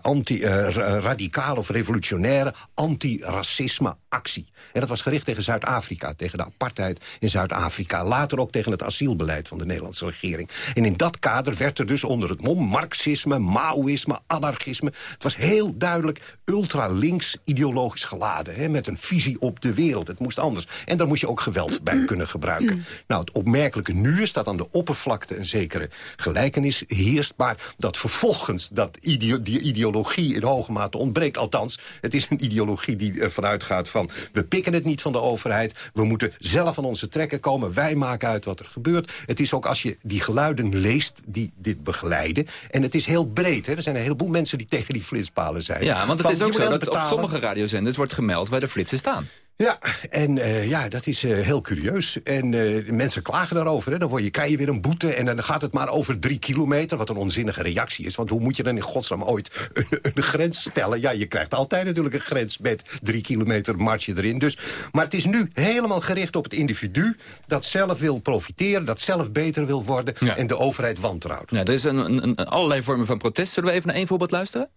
anti-radicaal of revolutionaire, anti-racisme actie. En dat was gericht tegen Zuid-Afrika, tegen de apartheid in Zuid-Afrika. Later ook tegen het asielbeleid van de Nederlandse regering. En in dat kader werd er dus onder het mom marxisme, maoïsme, anarchisme... het was heel duidelijk ultralinks ideologisch geladen. Hè, met een visie op de wereld. Het moest anders. En daar moest je ook geweld bij kunnen gebruiken. Nou, het opmerkelijke nu is dat aan de oppervlakte een zekere gelijkenis heerst... maar dat vervolgens dat die ideologie in hoge mate ontbreekt. Althans, het is een ideologie die ervan uitgaat van... we pikken het niet van de overheid, we moeten zelf aan onze trekken komen... wij maken uit wat er gebeurt. Het is ook als je die geluiden leest die dit begeleiden... en het is heel breed, hè? er zijn een heleboel mensen die tegen die flitspalen zijn. Ja, want het Van, is ook zo dat op betalen. sommige radiozenders wordt gemeld waar de flitsen staan. Ja, en eh, ja, dat is eh, heel curieus. En eh, mensen klagen daarover. Hè. Dan word je, krijg je weer een boete en dan gaat het maar over drie kilometer. Wat een onzinnige reactie is. Want hoe moet je dan in godsnaam ooit een, een grens stellen? Ja, je krijgt altijd natuurlijk een grens met drie kilometer marge erin. Dus, maar het is nu helemaal gericht op het individu... dat zelf wil profiteren, dat zelf beter wil worden... en de overheid wantrouwt. Ja, er is een, een, een- allerlei vormen van protest. Zullen we even naar één voorbeeld luisteren?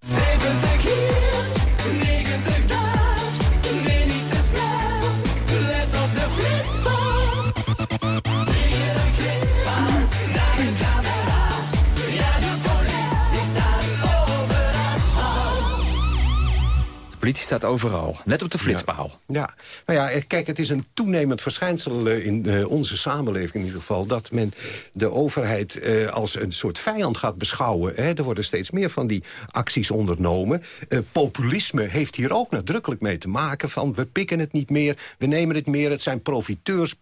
70 politie staat overal. Net op de flitspaal. Ja, nou ja, eh, kijk, het is een toenemend verschijnsel eh, in eh, onze samenleving in ieder geval... dat men de overheid als een soort vijand gaat beschouwen. Hè. Er worden steeds meer van die acties ondernomen. Populisme heeft hier ook nadrukkelijk mee te maken van... we pikken het niet meer, we nemen het meer. Het zijn profiteurs,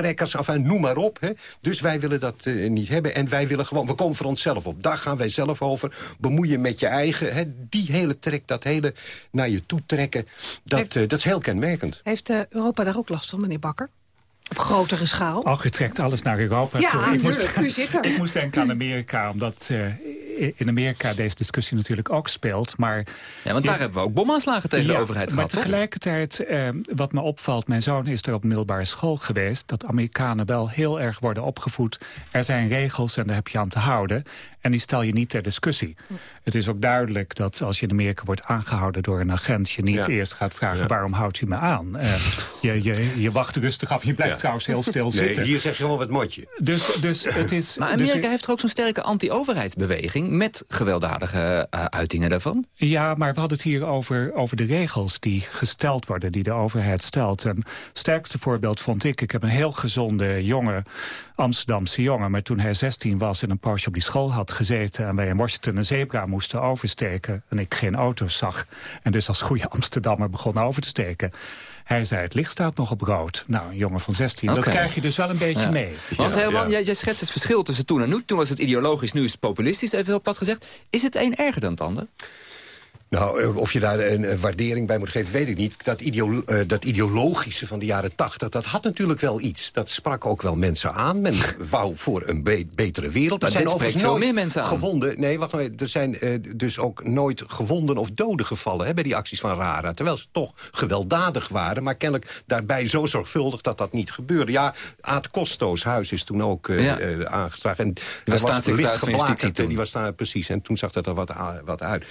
plusjeplakkers, bonustrekkers, enfin, noem maar op. Hè. Dus wij willen dat eh, niet hebben en wij willen gewoon... we komen voor onszelf op, daar gaan wij zelf over. Bemoeien met je eigen, hè. die hele trek, dat hele naar je toe trekken... dat, eh, dat is heel kenmerkend. Heeft eh, Europa daar ook last van, meneer Bakker? Op grotere schaal? Och, je trekt alles naar Europa Ja, toe. natuurlijk, u zit er. ik moest denken aan Amerika, omdat eh, in Amerika deze discussie natuurlijk ook speelt. Maar, Ja, want daar hebben we ook bomaanslagen tegen de overheid maar gehad, toch? tegelijkertijd, eh, wat me opvalt... mijn zoon is er op middelbare school geweest... dat Amerikanen wel heel erg worden opgevoed. Er zijn regels en daar heb je aan te houden. En die stel je niet ter discussie. Het is ook duidelijk dat als je in Amerika wordt aangehouden door een agent... je niet Ja. eerst gaat vragen Ja. waarom houdt u me aan. Eh, je, je, je wacht rustig af. Je blijft Ja. trouwens heel stil Nee, zitten. hier zeg je gewoon wat motje. Dus, dus het is... Maar dus- Amerika heeft er ook zo'n sterke anti-overheidsbeweging... met gewelddadige eh, uitingen daarvan. Ja, maar we hadden het hier over, over de regels die gesteld worden, die de overheid stelt. En het sterkste voorbeeld vond ik, ik heb een heel gezonde jonge Amsterdamse jongen... maar toen hij 16 was en een poosje op die school had gezeten... en wij in Washington een zebra moesten oversteken... en ik geen auto's zag en dus als goede Amsterdammer begon over te steken... Hij zei, het licht staat nog op rood. Nou, een jongen van 16, dat krijg je dus wel een beetje Ja. mee. Want Herman, jij, jij schetst het verschil tussen toen en nu. Toen was het ideologisch, nu is het populistisch, even heel plat gezegd. Is het een erger dan het ander? Nou, eh, of je daar een, waardering bij moet geven, weet ik niet. Dat, ideo uh, dat ideologische van de jaren tachtig, dat had natuurlijk wel iets. Dat sprak ook wel mensen aan. Men wou voor een be betere wereld. Er zijn overigens veel meer mensen aan. Gewonden, nee, wacht maar. Er zijn uh, dus ook nooit gewonden of doden gevallen hè, bij die acties van Rara. Terwijl ze toch gewelddadig waren. Maar kennelijk daarbij zo zorgvuldig dat dat niet gebeurde. Ja, Aad Kosto's huis is toen ook ja. aangeslagen. En die was Justitie toen. Die was daar, precies. En toen zag dat er wat, wat uit.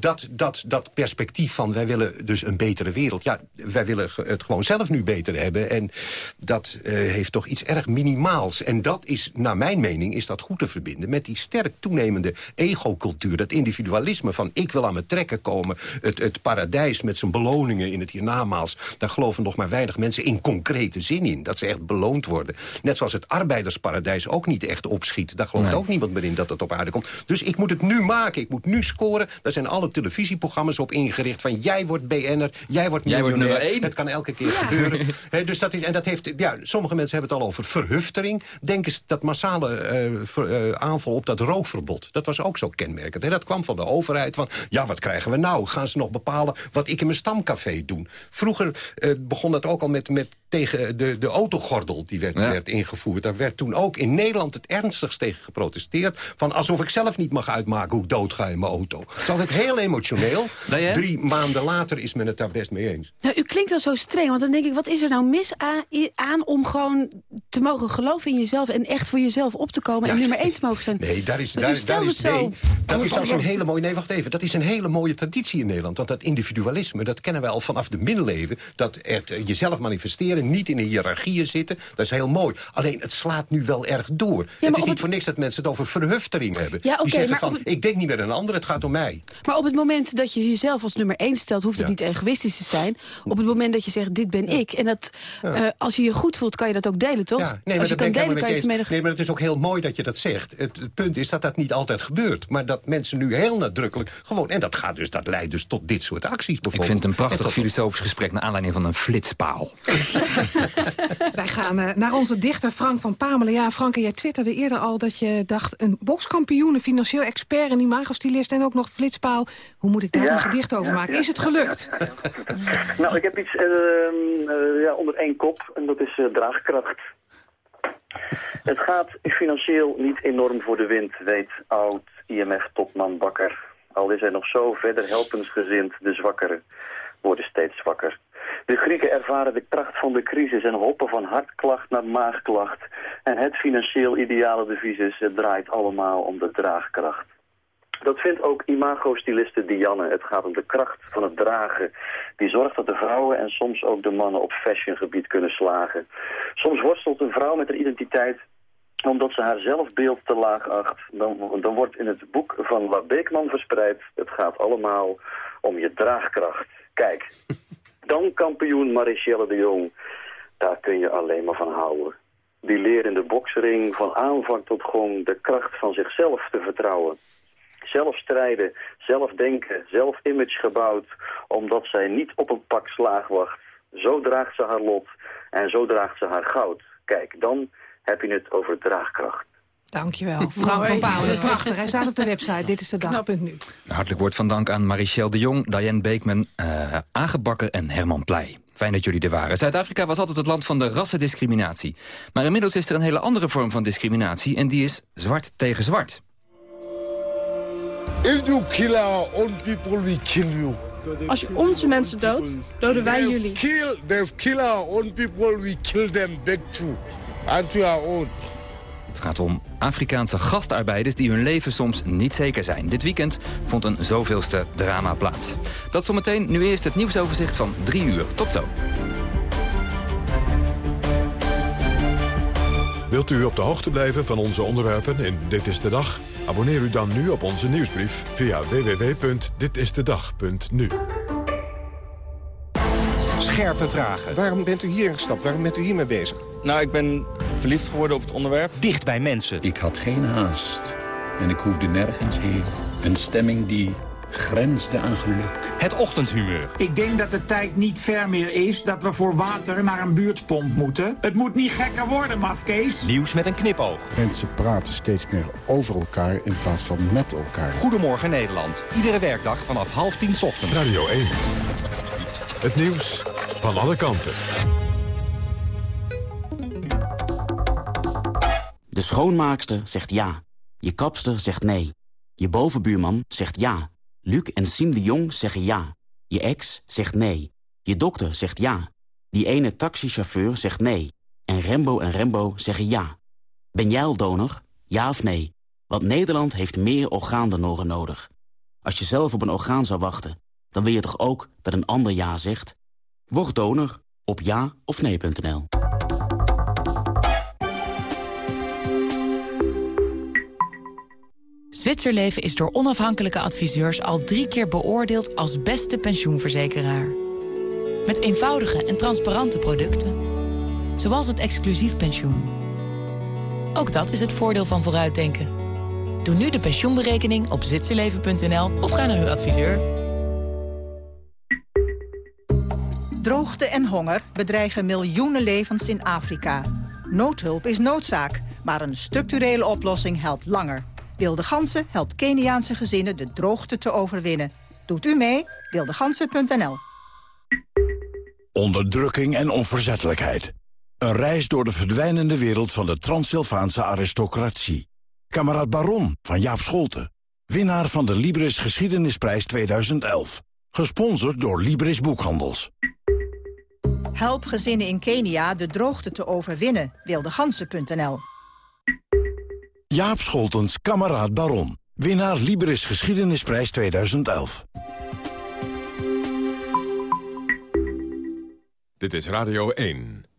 Dat, dat, dat perspectief van wij willen dus een betere wereld. Ja, wij willen het gewoon zelf nu beter hebben. En dat uh, heeft toch iets erg minimaals. En dat is, naar mijn mening, is dat goed te verbinden... met die sterk toenemende egocultuur. Dat individualisme van ik wil aan mijn trekken komen. Het, het paradijs met zijn beloningen in het hiernamaals. Daar geloven nog maar weinig mensen in concrete zin in. Dat ze echt beloond worden. Net zoals het arbeidersparadijs ook niet echt opschiet. Daar gelooft nee. ook niemand meer in dat het op aarde komt. Dus ik moet het nu maken. Ik moet nu scoren. Daar zijn alle televisieprogramma's op ingericht. Van jij wordt BN'er, jij wordt jij miljonair. Wordt één. Het kan elke keer ja. gebeuren. He, dus dat is, en dat heeft, ja, sommige mensen hebben het al over verhuftering. Denk eens dat massale uh, ver, uh, aanval op dat rookverbod. Dat was ook zo kenmerkend. He, dat kwam van de overheid. Van, ja, wat krijgen we nou? Gaan ze nog bepalen wat ik in mijn stamcafé doe? Vroeger uh, begon dat ook al met, met tegen de, de autogordel die werd, ja. werd ingevoerd. Daar werd toen ook in Nederland het ernstigst tegen geprotesteerd. Van alsof ik zelf niet mag uitmaken hoe ik doodga in mijn auto. Het is altijd heel emotioneel. Drie maanden later is men het daar best mee eens. Nou, u klinkt al zo streng, want dan denk ik... wat is er nou mis aan, aan om gewoon te mogen geloven in jezelf... en echt voor jezelf op te komen ja, en nummer één te mogen zijn? Nee, daar is, daar, daar is, nee, dat is zelfs een hele mooie... Nee, wacht even. Dat is een hele mooie traditie in Nederland. Want dat individualisme, dat kennen wij al vanaf de middeleeuwen. Dat er jezelf manifesteren, niet in de hiërarchieën zitten. Dat is heel mooi. Alleen, het slaat nu wel erg door. Ja, het is niet het... voor niks dat mensen het over verhuftering hebben. Ja, okay, Die zeggen van, ik denk niet meer aan een ander, het gaat om mij. Maar op het moment dat je jezelf als nummer één stelt... hoeft het ja. niet egoïstisch te zijn. Op het moment dat je zegt, dit ben ja. ik. En dat, ja. uh, als je je goed voelt, kan je dat ook delen, toch? Ja. Nee, als je kan delen, kan je vermedelen. Nee, maar het is ook heel mooi dat je dat zegt. Het, het, punt is dat dat niet altijd gebeurt. Maar dat mensen nu heel nadrukkelijk gewoon... En dat, gaat dus, dat leidt dus tot dit soort acties bijvoorbeeld. Ik vind het een prachtig filosofisch gesprek... naar aanleiding van een flitspaal. Wij gaan uh, naar onze dichter Frank van Pamelen. Ja, Frank, en jij twitterde eerder al dat je dacht... een bokskampioen, een financieel expert, een imagostylist... en ook nog flitspaal. Hoe moet ik daar ja, een gedicht over maken? Is het gelukt? nou, ik heb iets uh, uh, ja, onder één kop en dat is uh, draagkracht. Het gaat financieel niet enorm voor de wind, weet oud-IMF-topman Bakker. Al is hij nog zo verder helpensgezind, de zwakkeren worden steeds zwakker. De Grieken ervaren de kracht van de crisis en hoppen van hartklacht naar maagklacht. En het financieel ideale devies is, het draait allemaal om de draagkracht. Dat vindt ook imago-styliste Dianne. Het gaat om de kracht van het dragen. Die zorgt dat de vrouwen en soms ook de mannen op fashiongebied kunnen slagen. Soms worstelt een vrouw met haar identiteit omdat ze haar zelfbeeld te laag acht. Dan, dan wordt in het boek van La Beekman verspreid... het gaat allemaal om je draagkracht. Kijk, dan kampioen Marichelle de Jong. Daar kun je alleen maar van houden. Die leert in de boksring van aanvang tot gong de kracht van zichzelf te vertrouwen zelf strijden, zelf denken, zelf image gebouwd, omdat zij niet op een pak slaag wacht. Zo draagt ze haar lot en zo draagt ze haar goud. Kijk, dan heb je het over draagkracht. Dankjewel, Frank van Pauwen. Prachtig, hij staat op de website. Dit is de dag.nu. Hartelijk woord van dank aan Marichelle de Jong, Diane Beekman, uh, Aangebakker en Herman Pleij. Fijn dat jullie er waren. Zuid-Afrika was altijd het land van de rassendiscriminatie. Maar inmiddels is er een hele andere vorm van discriminatie... en die is zwart tegen zwart. If you kill our own people, we kill you. Als je onze mensen doodt, doden wij jullie. Kill, they kill our own people, we kill them back too. And to our own. Het gaat om Afrikaanse gastarbeiders die hun leven soms niet zeker zijn. Dit weekend vond een zoveelste drama plaats. Dat zometeen, nu eerst het nieuwsoverzicht van drie uur. Tot zo. Wilt u op de hoogte blijven van onze onderwerpen in Dit is de Dag? Abonneer u dan nu op onze nieuwsbrief via www.ditistedag.nu. Scherpe vragen. Waarom bent u hierin gestapt? Waarom bent u hiermee bezig? Nou, ik ben verliefd geworden op het onderwerp. Dicht bij mensen. Ik had geen haast. En ik hoefde nergens heen. Een stemming die grensde aan geluk. Het ochtendhumeur. Ik denk dat de tijd niet ver meer is dat we voor water naar een buurtpomp moeten. Het moet niet gekker worden, mafkees. Nieuws met een knipoog. Mensen praten steeds meer over elkaar in plaats van met elkaar. Goedemorgen Nederland. Iedere werkdag vanaf half tien ochtends. Radio 1. Het nieuws van alle kanten. De schoonmaakster zegt ja. Je kapster zegt nee. Je bovenbuurman zegt ja. Luc en Siem de Jong zeggen ja. Je ex zegt nee. Je dokter zegt ja. Die ene taxichauffeur zegt nee. En Rembo en Rembo zeggen ja. Ben jij al donor? Ja of nee? Want Nederland heeft meer orgaandonoren nodig. Als je zelf op een orgaan zou wachten, dan wil je toch ook dat een ander ja zegt? Word donor op ja of nee.nl. Zwitserleven is door onafhankelijke adviseurs al drie keer beoordeeld als beste pensioenverzekeraar. Met eenvoudige en transparante producten. Zoals het exclusief pensioen. Ook dat is het voordeel van vooruitdenken. Doe nu de pensioenberekening op zwitserleven.nl of ga naar uw adviseur. Droogte en honger bedreigen miljoenen levens in Afrika. Noodhulp is noodzaak, maar een structurele oplossing helpt langer. Wilde Gansen helpt Keniaanse gezinnen de droogte te overwinnen. Doet u mee? Wildegansen.nl Onderdrukking en onverzettelijkheid. Een reis door de verdwijnende wereld van de Transsylvaanse aristocratie. Kamerad Baron van Jaap Scholten. Winnaar van de Libris Geschiedenisprijs 2011. Gesponsord door Libris Boekhandels. Help gezinnen in Kenia de droogte te overwinnen. Wildegansen.nl Jaap Scholtens, kameraad Baron. Winnaar Libris Geschiedenisprijs 2011. Dit is Radio 1.